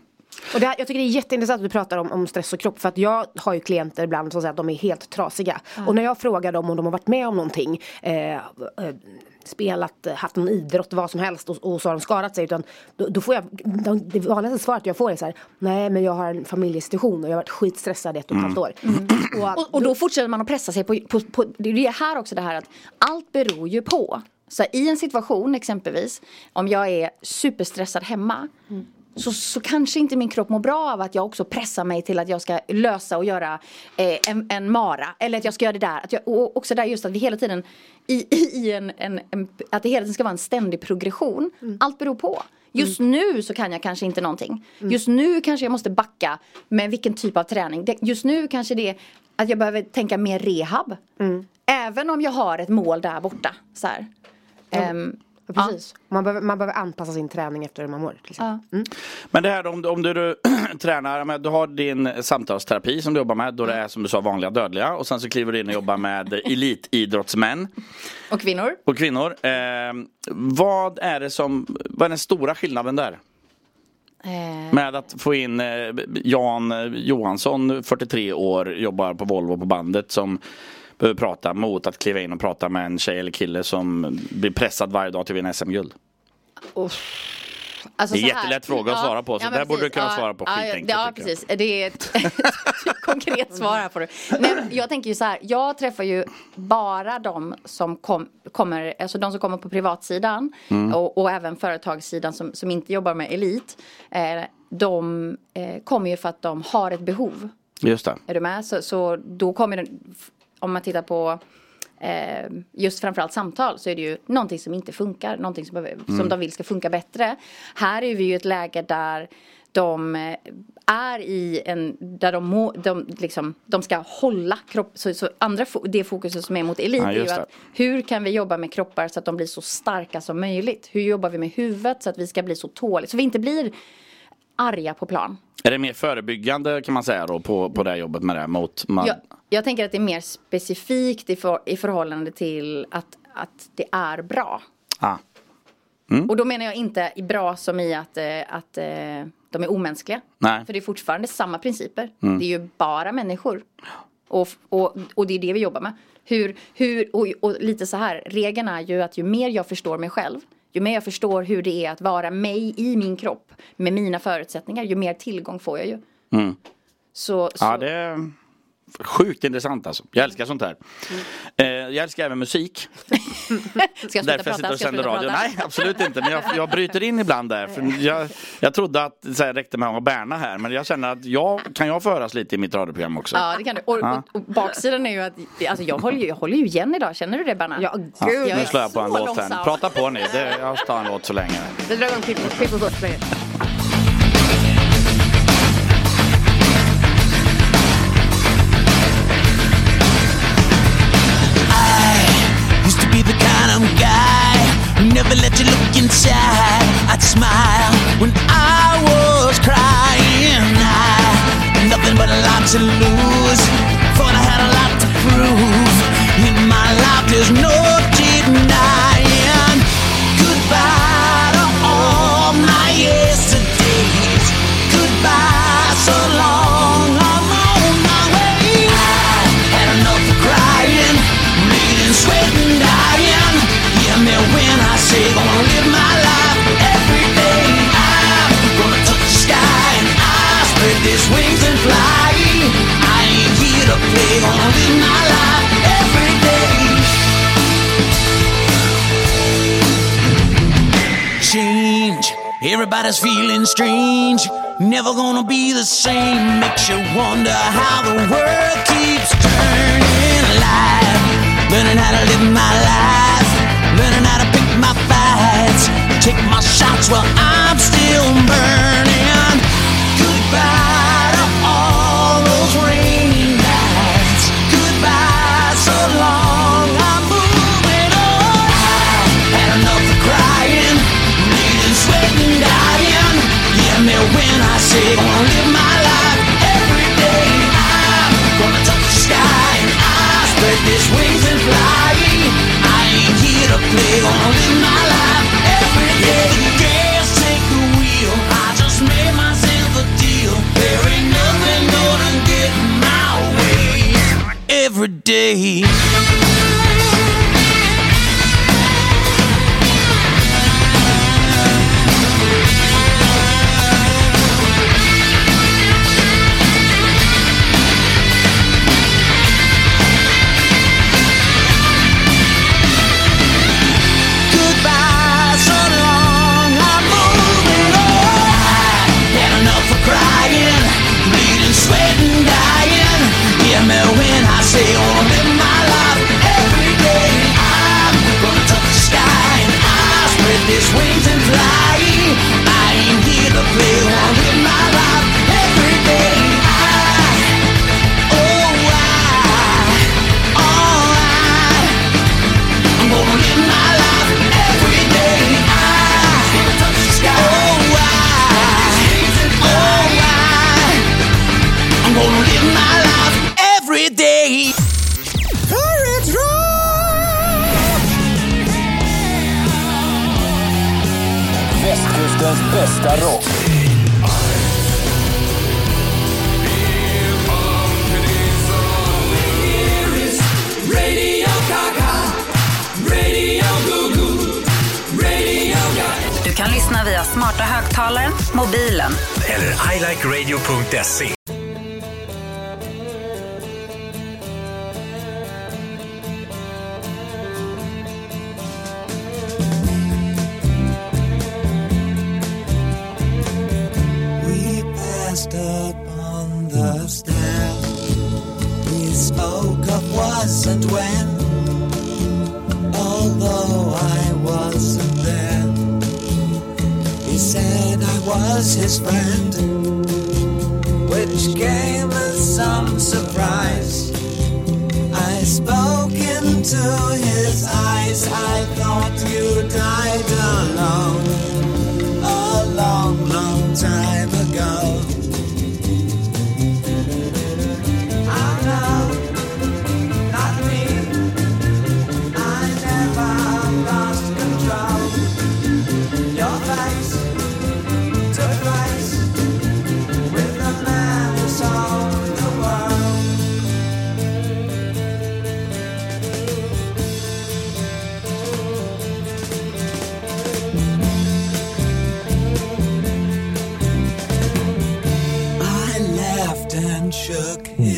Och det här, jag tycker det är jätteintressant att du pratar om, om stress och kropp för att jag har ju klienter ibland som säger att de är helt trasiga. Och när jag frågar dem om de har varit med om någonting eh, eh, spelat, eh, haft någon idrott, vad som helst och, och så har de skadat sig. Utan då, då får jag, de, det vanligaste svaret jag får är så här, nej men jag har en familjesituation och jag har varit skitstressad i ett och ett halvt år. Och, Och, och då fortsätter man att pressa sig på, på, på det är det här också det här att allt beror ju på. Så i en situation exempelvis, om jag är superstressad hemma så, så kanske inte min kropp mår bra av att jag också pressar mig till att jag ska lösa och göra eh, en, en mara. Eller att jag ska göra det där. Att jag, och också där just att vi hela tiden i, i en, en, en, att det hela tiden ska vara en ständig progression. Allt beror på. Just nu så kan jag kanske inte någonting. Just nu kanske jag måste backa med vilken typ av träning. Just nu kanske det är att jag behöver tänka mer rehab. Även om jag har ett mål där borta. Så här. Ehm, Ja, precis. Man, behöver, man behöver anpassa sin träning efter hur man mår. Exempel. ja. Men det här om, om du, du tränar, du har din samtalsterapi som du jobbar med då det är som du sa vanliga dödliga och sen så kliver du in och jobbar med elitidrottsmän Och kvinnor. och kvinnor. Eh, vad är det som, vad är den stora skillnaden där? Eh, Med att få in eh, Jan Johansson, 43 år, jobbar på Volvo på bandet som behöver prata mot att kliva in och prata med en tjej eller kille som blir pressad varje dag till att vinna SM-guld. Alltså Det är jättelätt fråga att svara på, så men där borde du kunna Ja, svara på ja, skitenkelt, Ja, jag. precis. Det är ett konkret svar här du. Nej, men jag tänker ju så här, jag träffar ju bara de som kom, kommer, alltså de som kommer på privatsidan Mm. och, och även företagssidan som, som inte jobbar med elit. Eh, de eh, kommer ju för att de har ett behov. Just det. Är du med? Så, så då kommer den, om man tittar på eh, just framförallt samtal så är det ju någonting som inte funkar, någonting som, behöver, som de vill ska funka bättre. Här är vi ju i ett läge där de eh, är i en, där de, må, de, liksom, de ska hålla kropp, så, så andra, det fokuset som är mot elit Ja, är ju att hur kan vi jobba med kroppar så att de blir så starka som möjligt? Hur jobbar vi med huvudet så att vi ska bli så tåliga, så vi inte blir arga på plan. Är det mer förebyggande kan man säga då på, på det här jobbet med det mot man, Jag, jag tänker att det är mer specifikt i, för, i förhållande till att, att det är bra. ah, Och då menar jag inte bra som i att, eh, att eh, de är omänskliga. Nej. För det är fortfarande samma principer. Det är ju bara människor. Och, och, och det är det vi jobbar med. Hur, hur, och, och lite så här, regeln är ju att ju mer jag förstår mig själv, ju mer jag förstår hur det är att vara mig i min kropp med mina förutsättningar, ju mer tillgång får jag ju. Så, så, Ja, det sjukt intressant alltså. Jag älskar sånt här. Eh, jag älskar även musik. ska jag Därför jag sitter och sänder radio. prata? Nej, absolut inte. Men jag, jag bryter in ibland där. För jag, jag trodde att så här, räckte med att Berna här. Men jag känner att jag kan jag föras lite i mitt radioprogram också. Ja det kan du. Och, och, och baksidan är ju att alltså, jag, håller ju, jag håller ju igen idag, känner du det Berna? Ja, Ja, gud. jag nu slår jag på en låt här. Prata på ni. Det, jag tar en låt så länge. Vi drar igång People let you look inside. I'd smile when I was crying. I had nothing but a lot to lose. Thought I had a lot to prove. In my life, there's no to play, gonna live my life every day. change. Everybody's feeling strange. Never gonna be the same. Makes you wonder how the world keeps turning. Life, learning how to live my life. Learning how to pick my fights. Take my shots while I'm still burning. I wanna live my life every day. I'm gonna touch the sky I spread these wings and fly. I ain't here to play. Gonna live my life every day. Gas take the wheel. I just made myself a deal. There ain't nothing gonna get my way every day. Via smarta högtalaren, mobilen Eller ilikeradio.se. We passed upon the stair. We spoke of was and when. Although was his friend, which came as some surprise. I spoke into his eyes. I thought you died alone a long, long time ago.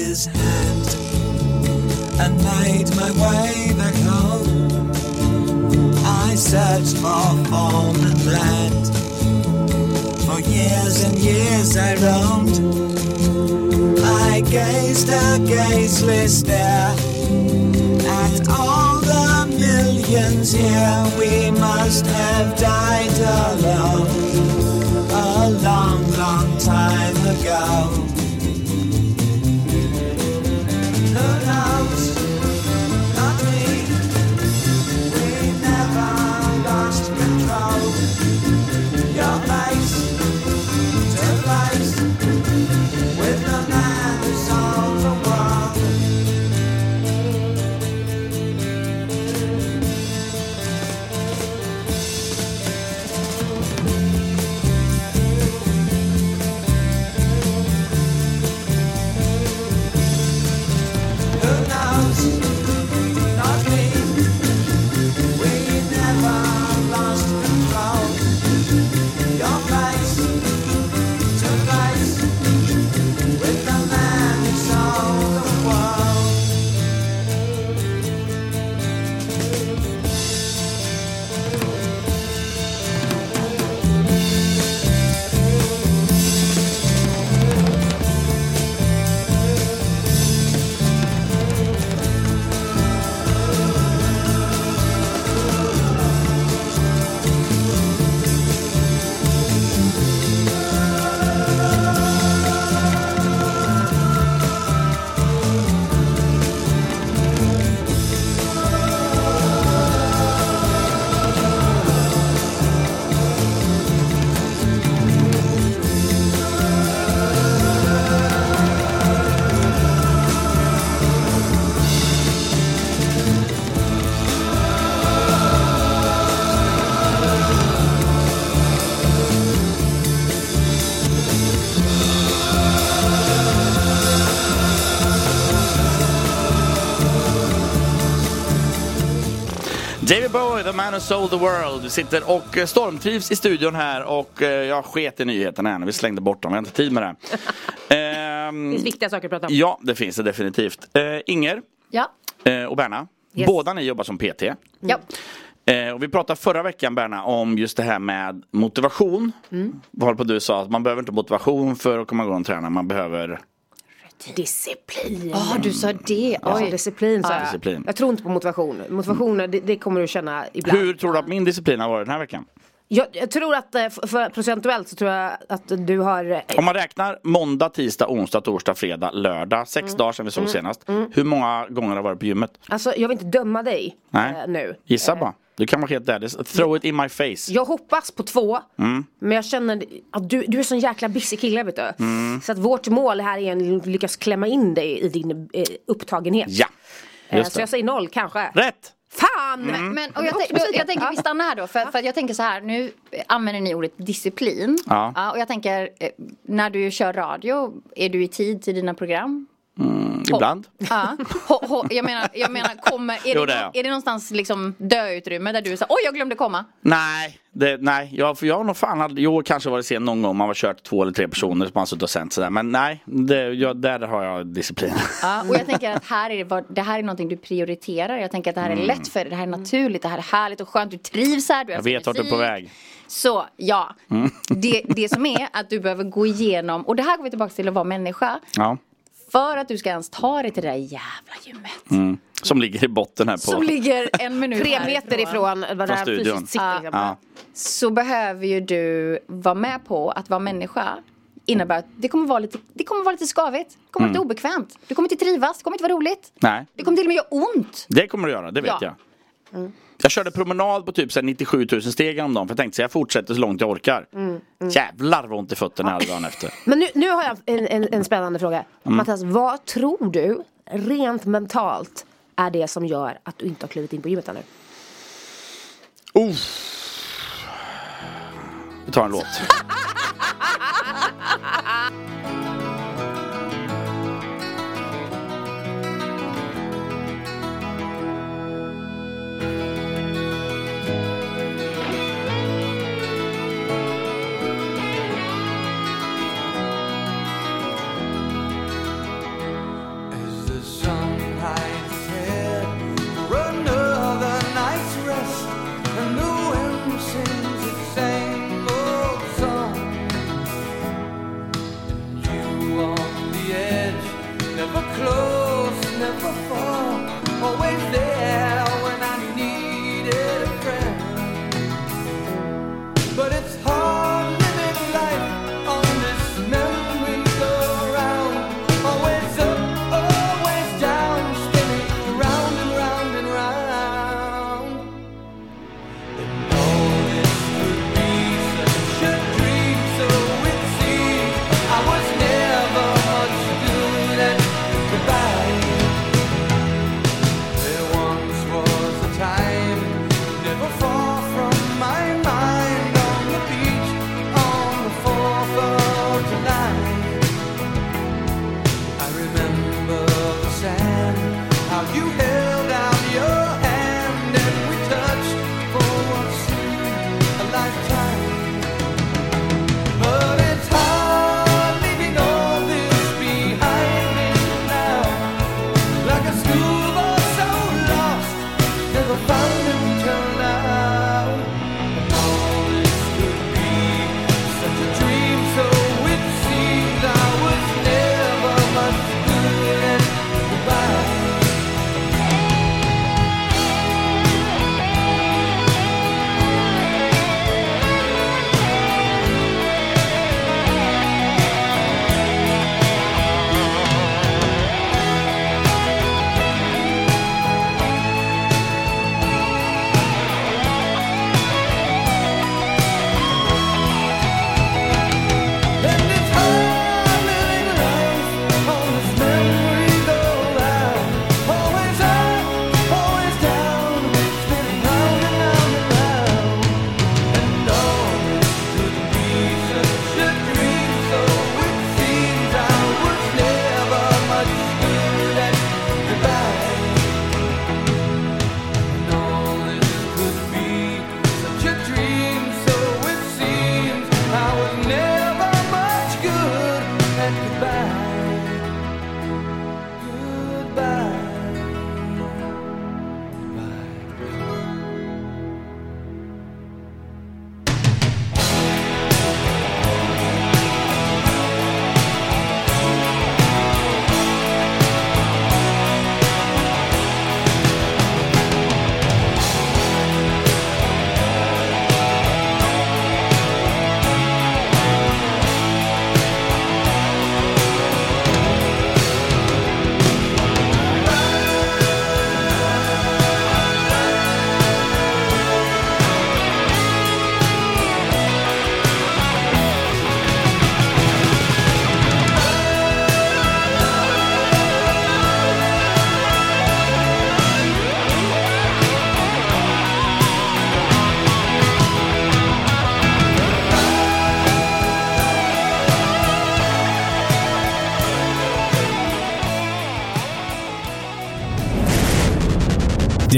His hand and made my way back home. I searched for form and land. For years and years I roamed. I gazed a gazeless stare at all the millions here. We must have died alone a long, long time ago. Man Who Sold the World. Vi sitter och eh, stormtrivs i studion här och eh, jag sket i nyheterna än. Vi slängde bort dem, vi har inte tid med det. Ehm, Det finns viktiga saker att prata om. ja, det finns det definitivt. Eh, Inger Ja. eh, och Berna, Yes. båda ni jobbar som PT. Ja. Eh, och vi pratade förra veckan Berna om just det här med motivation. Mm. Varpå du sa att man behöver inte motivation för att komma igång och träna, man behöver Disciplin. Ja, du sa det. Ja, disciplin sa jag. Disciplin. Jag tror inte på motivation. Motivation, det, det kommer du känna ibland. Hur tror du att min disciplin har varit den här veckan? Jag, jag tror att eh, för, procentuellt så tror jag att du har eh, Om man räknar måndag, tisdag, onsdag, torsdag, fredag, lördag, sex Mm. dagar sedan vi såg senast. Hur många gånger har du varit på gymmet? Alltså jag vill inte döma dig Nej. eh, nu. Gissa bara. Du kan vara helt ärlig. Throw it in my face. Jag hoppas på två, Mm. men jag känner att du, du är sån jäkla busy kille vet du. Mm. Så att vårt mål här är att lyckas klämma in dig i din eh, upptagenhet. Ja, Eh, just så jag säger noll kanske. Rätt! Fan! Men, och jag, då, jag tänker vi stannar här då, för, för jag tänker så här, nu använder ni ordet disciplin. Ja. och jag tänker, eh, när du kör radio, är du i tid till dina program? Ibland. Ja. Ho, ho, jag, menar, jag menar, kommer, är, Jo, det, det är det någonstans liksom döutrymme där du säger oj jag glömde komma? Nej, det, nej. Jag, för jag har nog fan aldrig, jo kanske varit sen någon gång man har kört två eller tre personer som man har suttit och sänt sådär. Men nej, det, jag, där har jag disciplin. Ja, och jag tänker att här är det, det här är någonting du prioriterar. Jag tänker att det här är lätt för dig, det här är naturligt, det här är härligt och skönt. Du trivs här, du Mm. Jag vet vart du är på väg. Så ja, Mm. det, det som är att du behöver gå igenom, och det här går vi tillbaka till att vara människa. Ja. För att du ska ens ta dig till det där jävla gymmet. Mm. Som ligger i botten här på... Som ligger en minut Tre meter ifrån vad det här studion. sitter. liksom. Ja. Så behöver ju du vara med på att vara människa innebär att det kommer vara lite, det kommer vara lite skavigt. Det kommer vara Mm. lite obekvämt. Du kommer inte trivas, det kommer inte vara roligt. Nej, Det kommer till och med göra ont. det kommer du göra, det vet Ja. jag. Jag körde promenad på typ så här 97 000 steg om dagen för jag tänkte så jag fortsätter så långt jag orkar. Mm, Jävlar vad ont i fötterna jag hade dagen efter. Men nu, nu har jag en, en, en spännande fråga. Mm. Mattias, vad tror du rent mentalt är det som gör att du inte har klivit in på gymmet ännu? Uff. Vi tar en låt.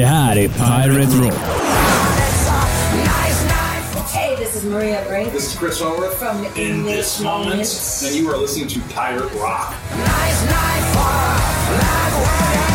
Det här är Pirate Rock. Hey, this is Maria Brink. This is Chris Howard. From In this moment, and you are listening to Pirate Rock. Beth,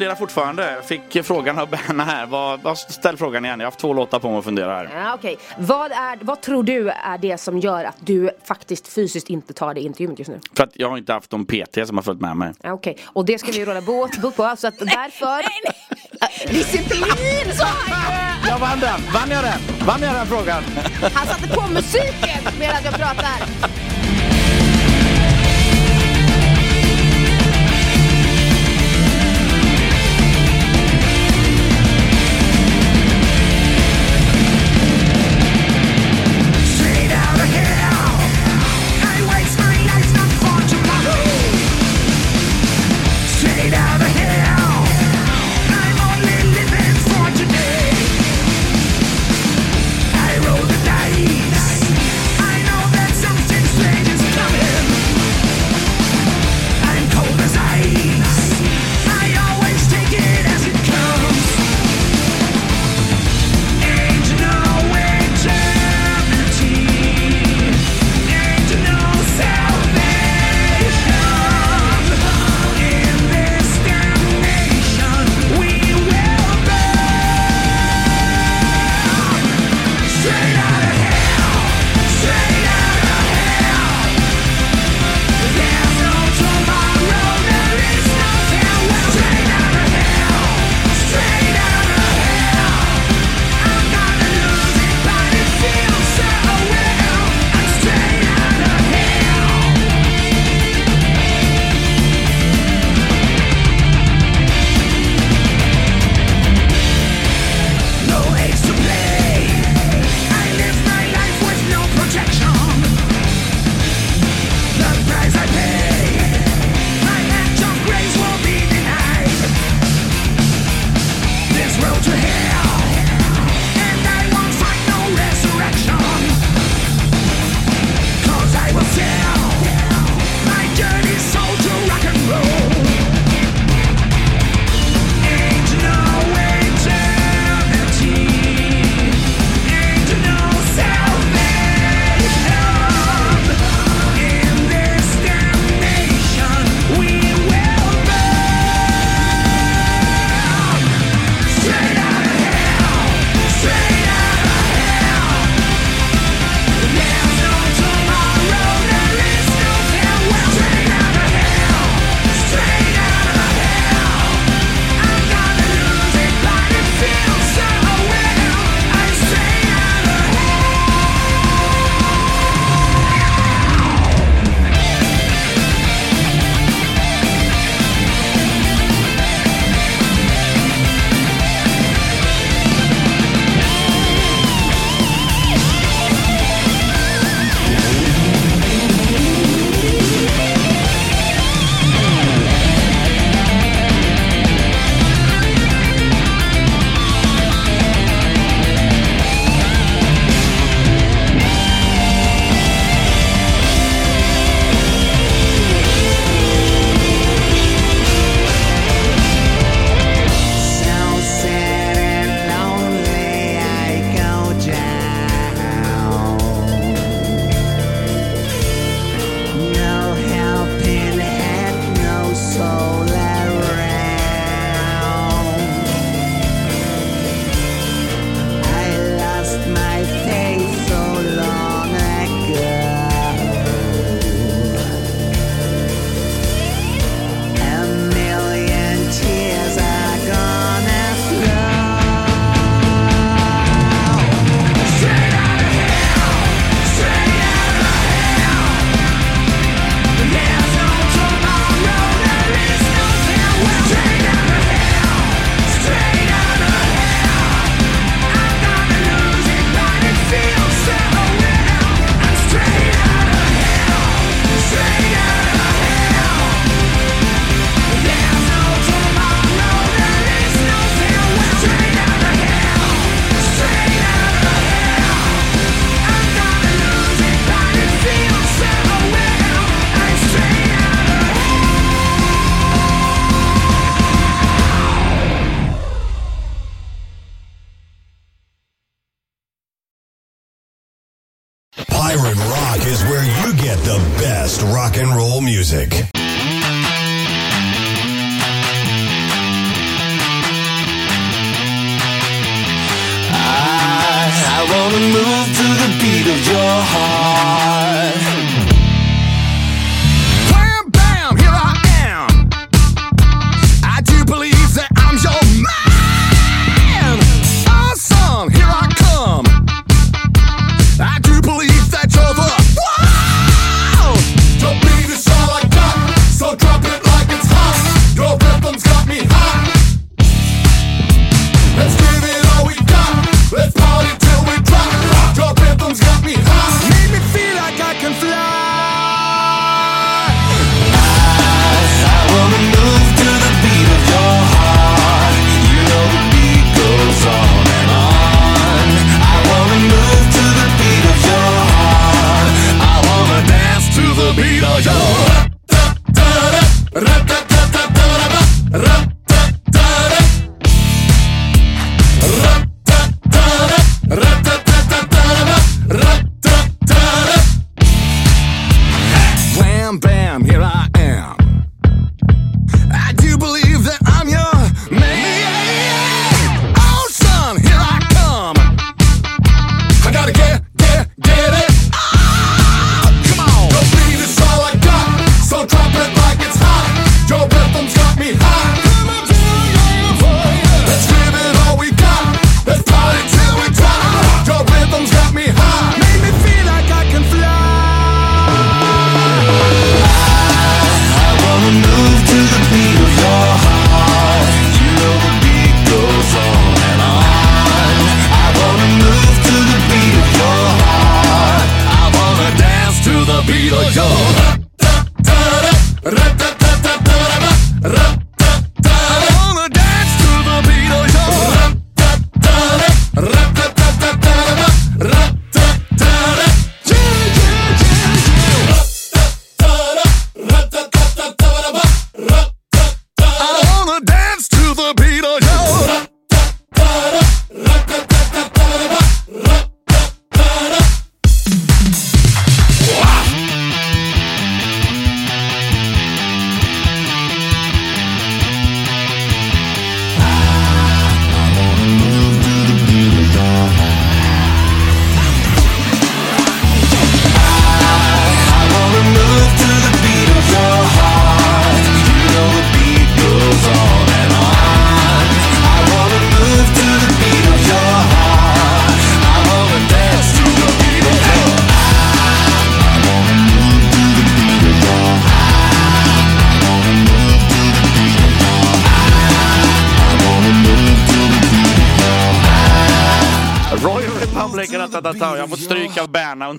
funderar fortfarande. Jag fick frågan av Berna här. Vad, ställ frågan igen. Jag har haft två låtar på mig att fundera här. Ja, okej. vad, är, vad tror du är det som gör att du faktiskt fysiskt inte tar det intervjun just nu? För att jag har inte haft någon PT som har följt med mig. Ja, Okej, och det ska vi råda bot på. Så att därför... Disciplin sa jag! Jag vann den! Vann jag den? Vann jag den frågan? Han satte på musiken medan jag pratar.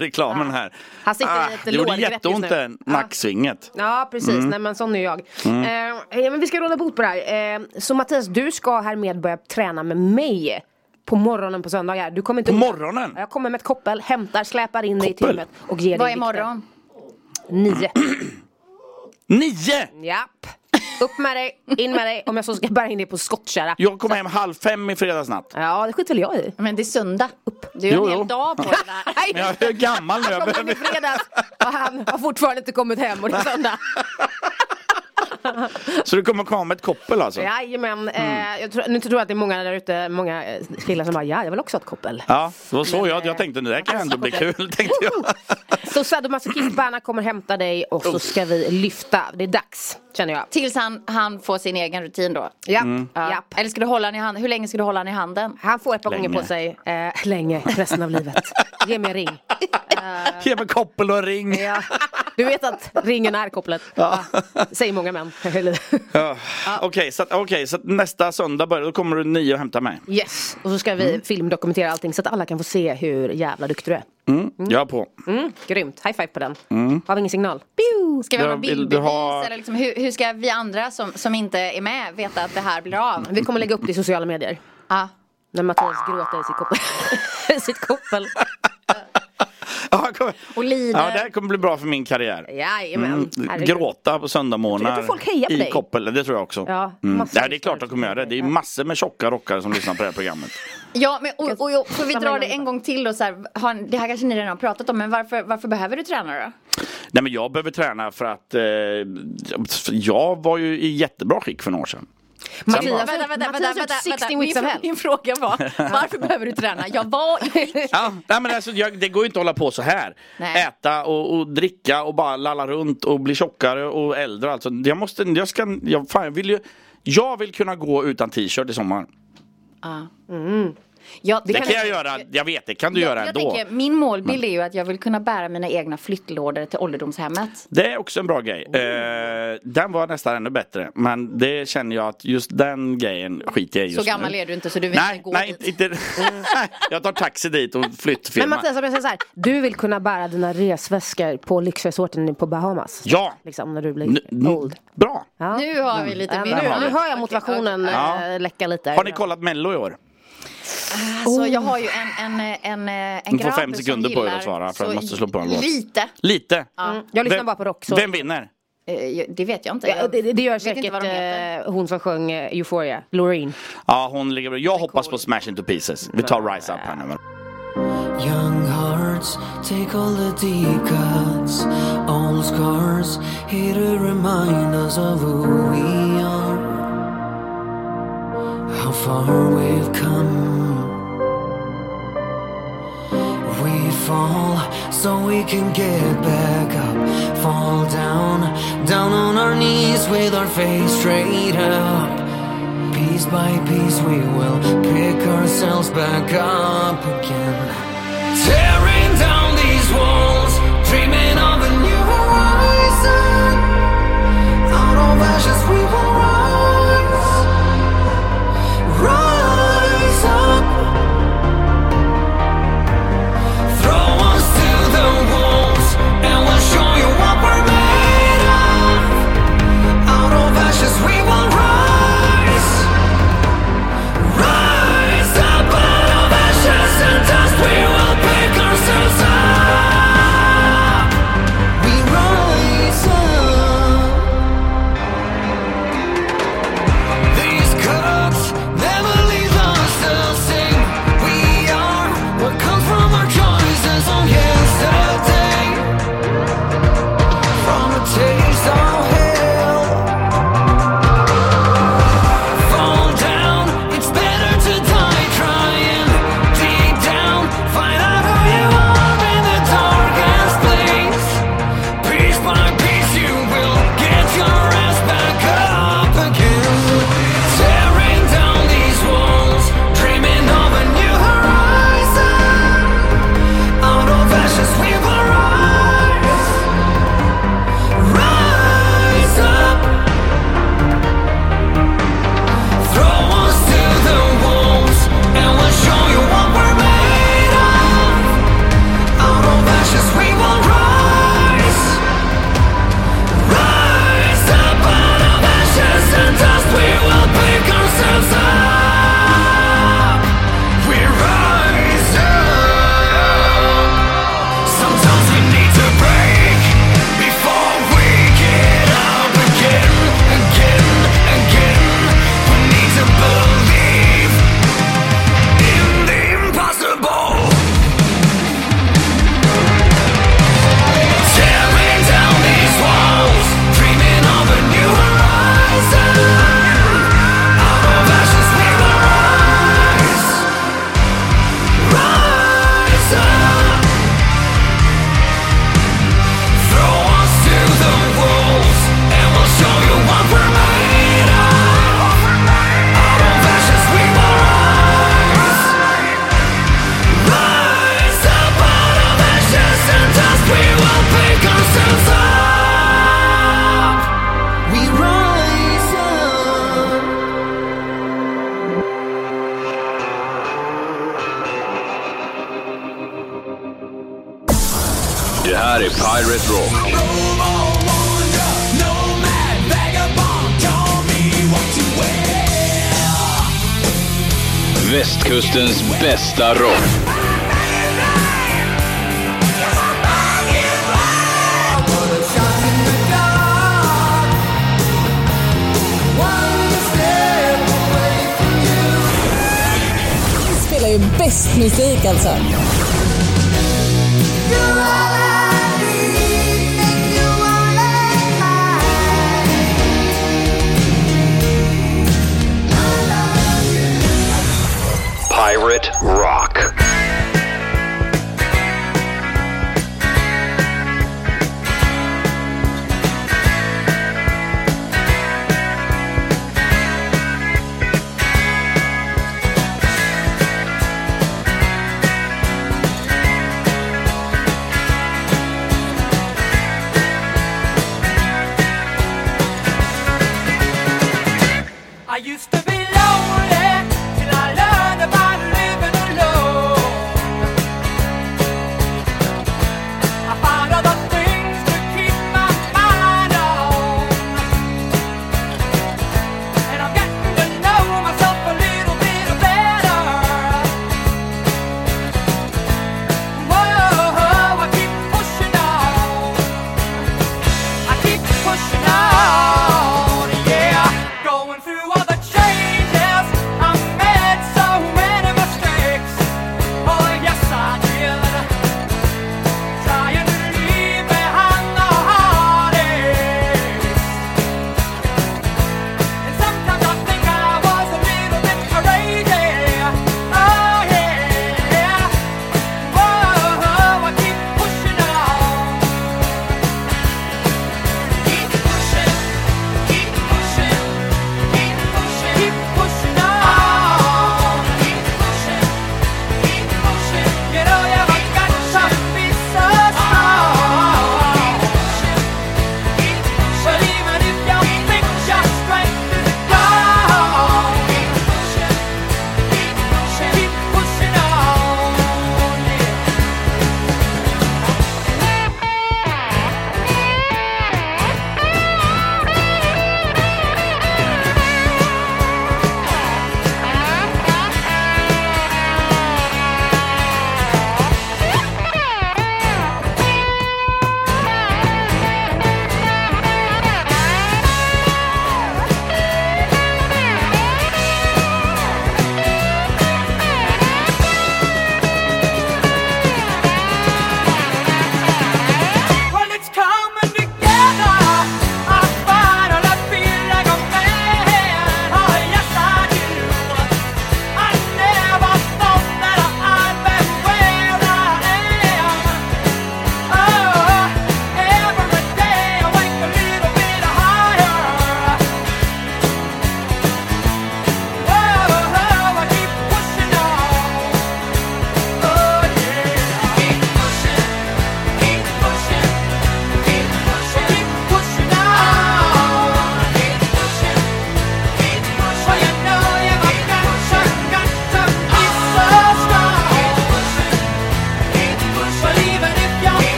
Reklamen här. Han sitter i Ah, ett det gjorde jätteont det nacksvinget. Ja precis, Mm. nej men sån är jag. Mm. Eh, men vi ska råda bot på det här. Eh, så Mattias, du ska härmed börja träna med mig. På morgonen på söndagar. Du kommer inte På morgonen? Jag kommer med ett koppel, hämtar, släpar in dig i Koppel? timmet och ger Vad dig är vikter. morgon? Nio. Nio! Japp. Upp med dig, in med dig. Om jag så ska bära in dig på skottkärra. Jag kom hem halv fem i fredags natt. Ja, det skiter väl jag i. Men det är söndag. Du har Jo, en hel dag på det där. Men jag är gammal nu. Jag hem i behöver... fredags och han har fortfarande inte kommit hem och det är söndag. Så du kommer komma med ett koppel alltså? Jajamän. Eh, jag tror, nu tror jag att det är många där ute, många eh, killar som bara ja, jag vill också ha ett koppel. Ja, det var så jag, jag tänkte det där kan ändå bli kul. Tänkte jag. Så sadomasochist-Berna kommer hämta dig och så ska vi lyfta. Det är dags, känner jag. Tills han, han får sin egen rutin då. Japp, Mm. Ja. Eller ska du hålla han i handen? Hur länge ska du hålla han i handen? Han får ett par Länge. gånger på sig. Eh, länge, resten av livet. Ge mig en ring. Ge mig koppel och ring. Ja. Du vet att ringen är kopplet. Ja. Säger många män. Ja. Okej, så, att- okej, så nästa söndag börjar, då kommer du nio och hämta mig. Yes, och så ska vi filmdokumentera allting så att alla kan få se hur jävla duktig du är. Mm, jag är på. Mm, grymt, high five på den. Mm. Har vi ingen signal? Pew! Ska vi ha någon bildbevis? ha- Eller liksom, hur, hur ska vi andra som, som inte är med veta att det här blir av? Vi kommer lägga upp det i sociala medier. Ja. När Mattias gråter i sitt koppel. I sitt koppel. Ja, kom. Och lider. ja, det här kommer bli bra för min karriär. Jajamän. Mm, gråta på folk hejar på i dig. koppel, det tror jag också. Ja, mm. ja, det är klart de kommer göra det. Det är massor med tjocka rockare som lyssnar på det här programmet. Ja, men och, och, och, får vi dra det en gång till då? Så här, har, det här kanske ni redan har pratat om, men varför, varför behöver du träna då? Nej men jag behöver träna för att eh, jag var ju i jättebra skick för några år sedan. Mattias, Vänta, vänta, Mattias vänta, vänta, 16 vänta. weeks of Min, hell. min fråga var, varför behöver du träna? Jag var i. Ja, nej men alltså, jag, det går ju inte att hålla på så här. Nej. Äta och, och dricka och bara lalla runt och bli tjockare och äldre. Alltså, jag måste, jag ska, jag, fan, jag vill ju, jag vill kunna gå utan t-shirt i sommar. Ja. Ja, Det kan jag göra, jag vet det kan du jag, göra jag ändå. tänker, min målbild är ju att jag vill kunna bära mina egna flyttlådor till ålderdomshemmet. Det är också en bra grej. Eh, den var nästan ännu bättre. Men det känner jag att just den grejen skiter jag i Så just gammal nu. är du inte så du vill Nej, inte gå nej dit. inte, jag tar taxi dit och Men flyttfirma. Mattias, om jag säger så här, du vill kunna bära dina resväskor på lyxresorten på Bahamas? Ja! Liksom när du blir N- old. Bra! Ja. Nu har vi lite Ja, mer. men nu, har nu hör jag motivationen Ja. äh, läcka lite. Har ni kollat mello i år? Alltså, jag har ju en, en, en, en, en Du får grabb fem sekunder som på er gillar att svara, för jag måste slå på en låt. Lite. Lite. Ja. Jag lyssnar Vem- bara på rock. Så. Vem vinner? Eh, Det vet jag inte. Ja, det, det gör säkert vad de heter. eh, hon som sjöng eh, Euphoria, Loreen. Ja, hon ligger bra. Jag hoppas på Smash Into Pieces. Vi tar Rise Up här nu. Young hearts take all the deep cuts, old scars here to remind us of who we are, how far we've come. We fall so we can get back up, fall down, down on our knees with our face straight up. Piece by piece, we will pick ourselves back up again. Tearing down these walls, dreaming of a new horizon. Out of ashes,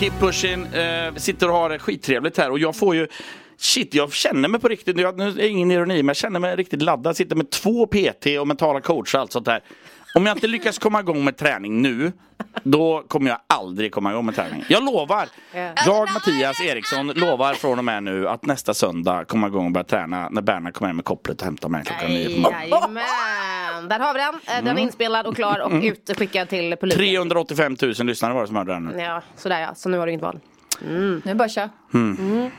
Keep Pushing. Eh, vi sitter och har det skittrevligt här och jag får ju Shit, jag känner mig på riktigt, jag, nu är det ingen ironi, men jag känner mig riktigt laddad. Sitter med två PT och mentala coacher och allt sånt där. Om jag inte lyckas komma igång med träning nu, då kommer jag aldrig komma igång med träning. Jag lovar! Jag, Mattias Eriksson, lovar från och med nu att nästa söndag komma igång och börja träna när Berna kommer hem med kopplet och hämtar mig klockan nio på morgonen. Där har vi den. Eh, Den är inspelad och klar och utskickad till publiken. 385 000 lyssnare var det som hörde den nu. Ja, sådär ja. Så nu har du inget val. Nu är det bara att köra. Mm.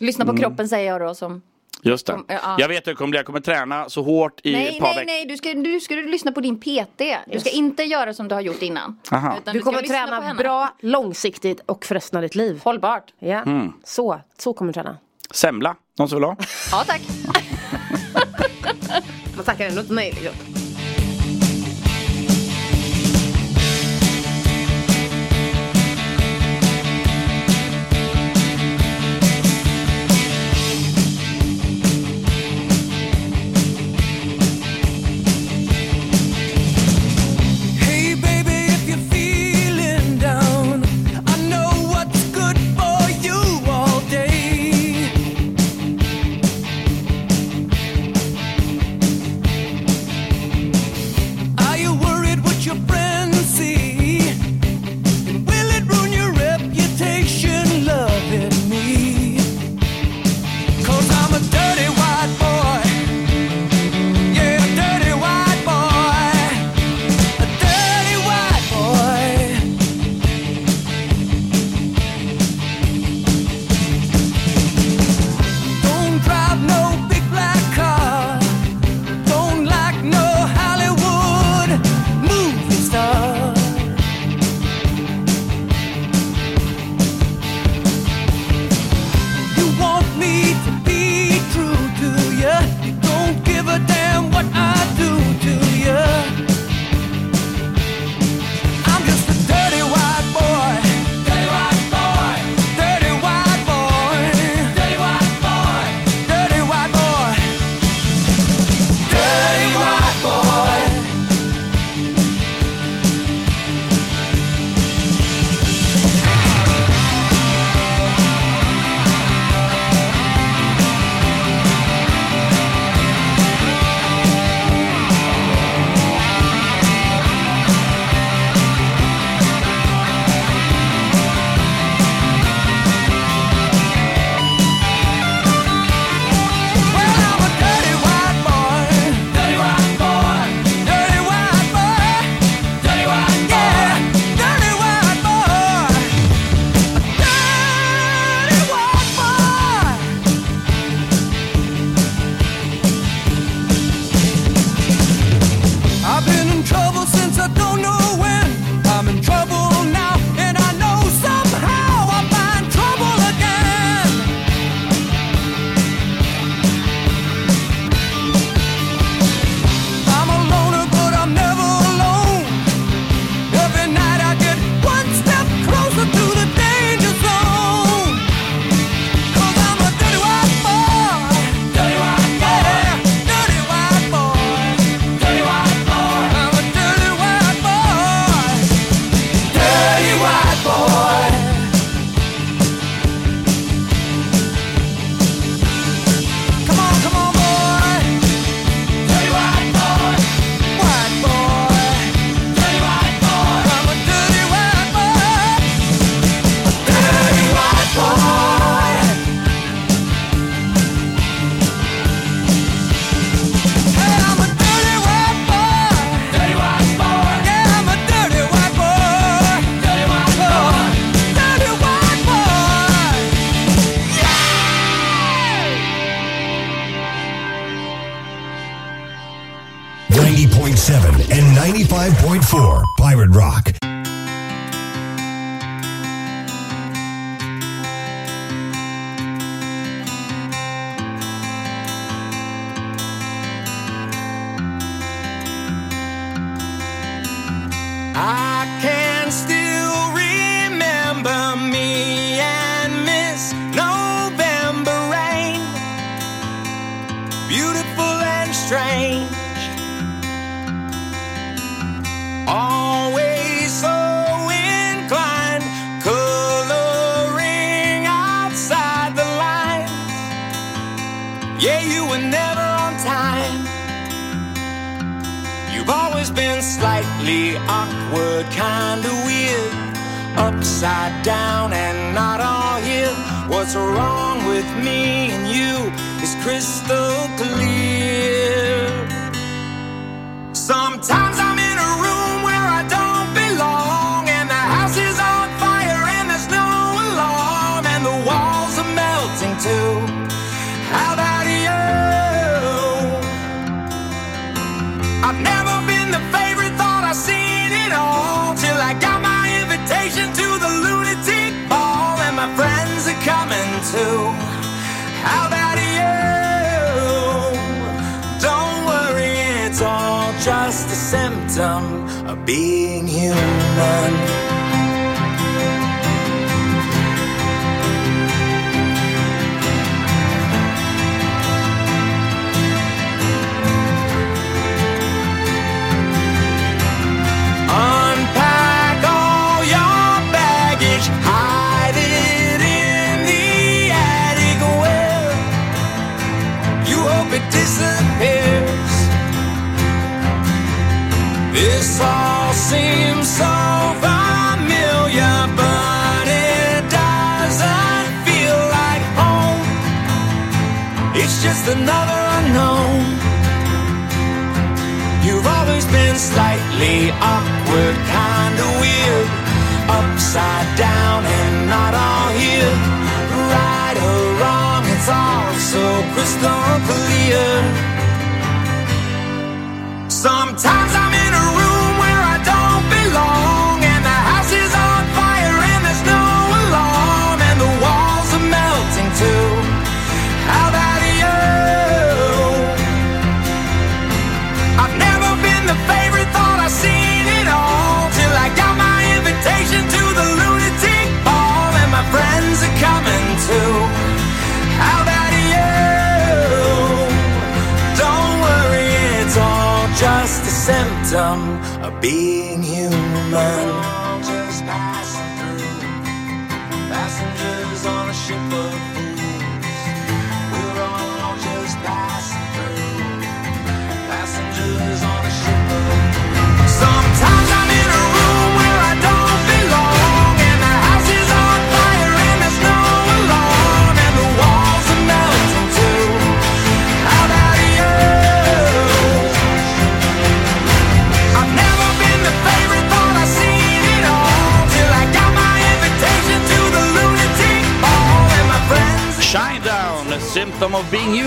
Lyssna på Mm. kroppen säger jag då som Just det. Kom- ja. Jag vet hur det kommer bli. Jag kommer träna så hårt i Nej, ett par nej, veckor. nej, du ska, du ska lyssna på din PT. Du ska inte göra som du har gjort innan. Aha. Utan Du ska kommer träna bra, långsiktigt och för resten av ditt liv. Hållbart. Ja, Mm. så, så kommer du träna. Semla, någon som vill ha? Ja, tack. Man tackar ändå inte nej.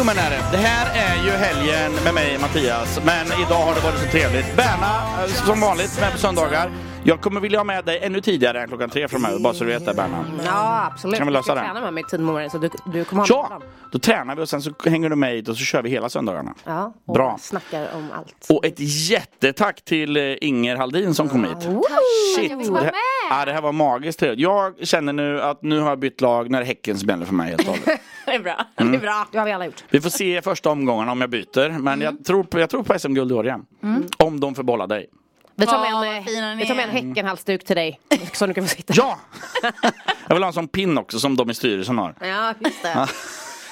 Human är det. Det här är ju helgen med mig Mattias, men idag har det varit så trevligt. Berna, eh, som vanligt, med på söndagar. Jag kommer vilja ha med dig ännu tidigare än klockan tre framöver, bara så du vet det Berna. Ja, absolut. Kan vi lösa du ska det? träna med mig tid på morgonen så du, du kommer ha Ja, då tränar vi och sen så hänger du med hit och så kör vi hela söndagarna. Ja, och Bra. snackar om allt. Och ett jättetack till eh, Inger Haldin som kom hit. Woho! Shit. jag fick vara med. Ja, det här var magiskt trevligt. Jag känner nu att nu har jag bytt lag när Häcken smäller för mig helt och hållet. Det är bra. Mm. Det är bra. Det har vi alla gjort. Vi får se i första omgången om jag byter, men jag, tror på, jag tror på SM-guld i år igen. Om de får behålla dig. Vi tar med en, fina ni vi tar med en. Häckenhalsduk till dig. Så du kan få sitta. Ja! jag vill ha en sån pin också som de i styrelsen har. Ja, just det.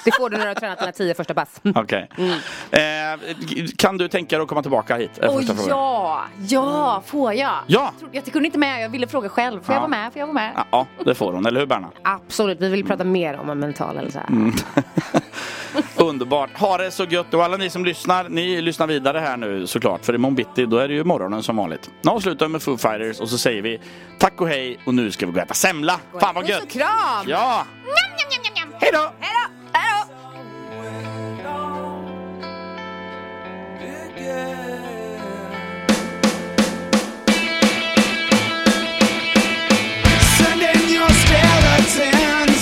Det får du när du har tränat dina tio första pass. Okej. Eh, kan du tänka dig att komma tillbaka hit? Frågan. ja, ja, får jag? Ja. Jag, trodde, jag kunde inte med, jag ville fråga själv. Får Ja. jag vara med? Får jag vara med? Ja, det får hon. Eller hur Berna? Absolut, vi vill prata mer om en mental hälsa. Underbart. Ha det så gött och alla ni som lyssnar, ni lyssnar vidare här nu såklart. För imorgon bitti, då är det ju morgonen som vanligt. Nu avslutar vi med Foo Fighters och så säger vi tack och hej och nu ska vi gå och äta semla. Fan vad Puss och gött! kram! Ja! Hej då! Hej då! yeah. Sending your skeleton.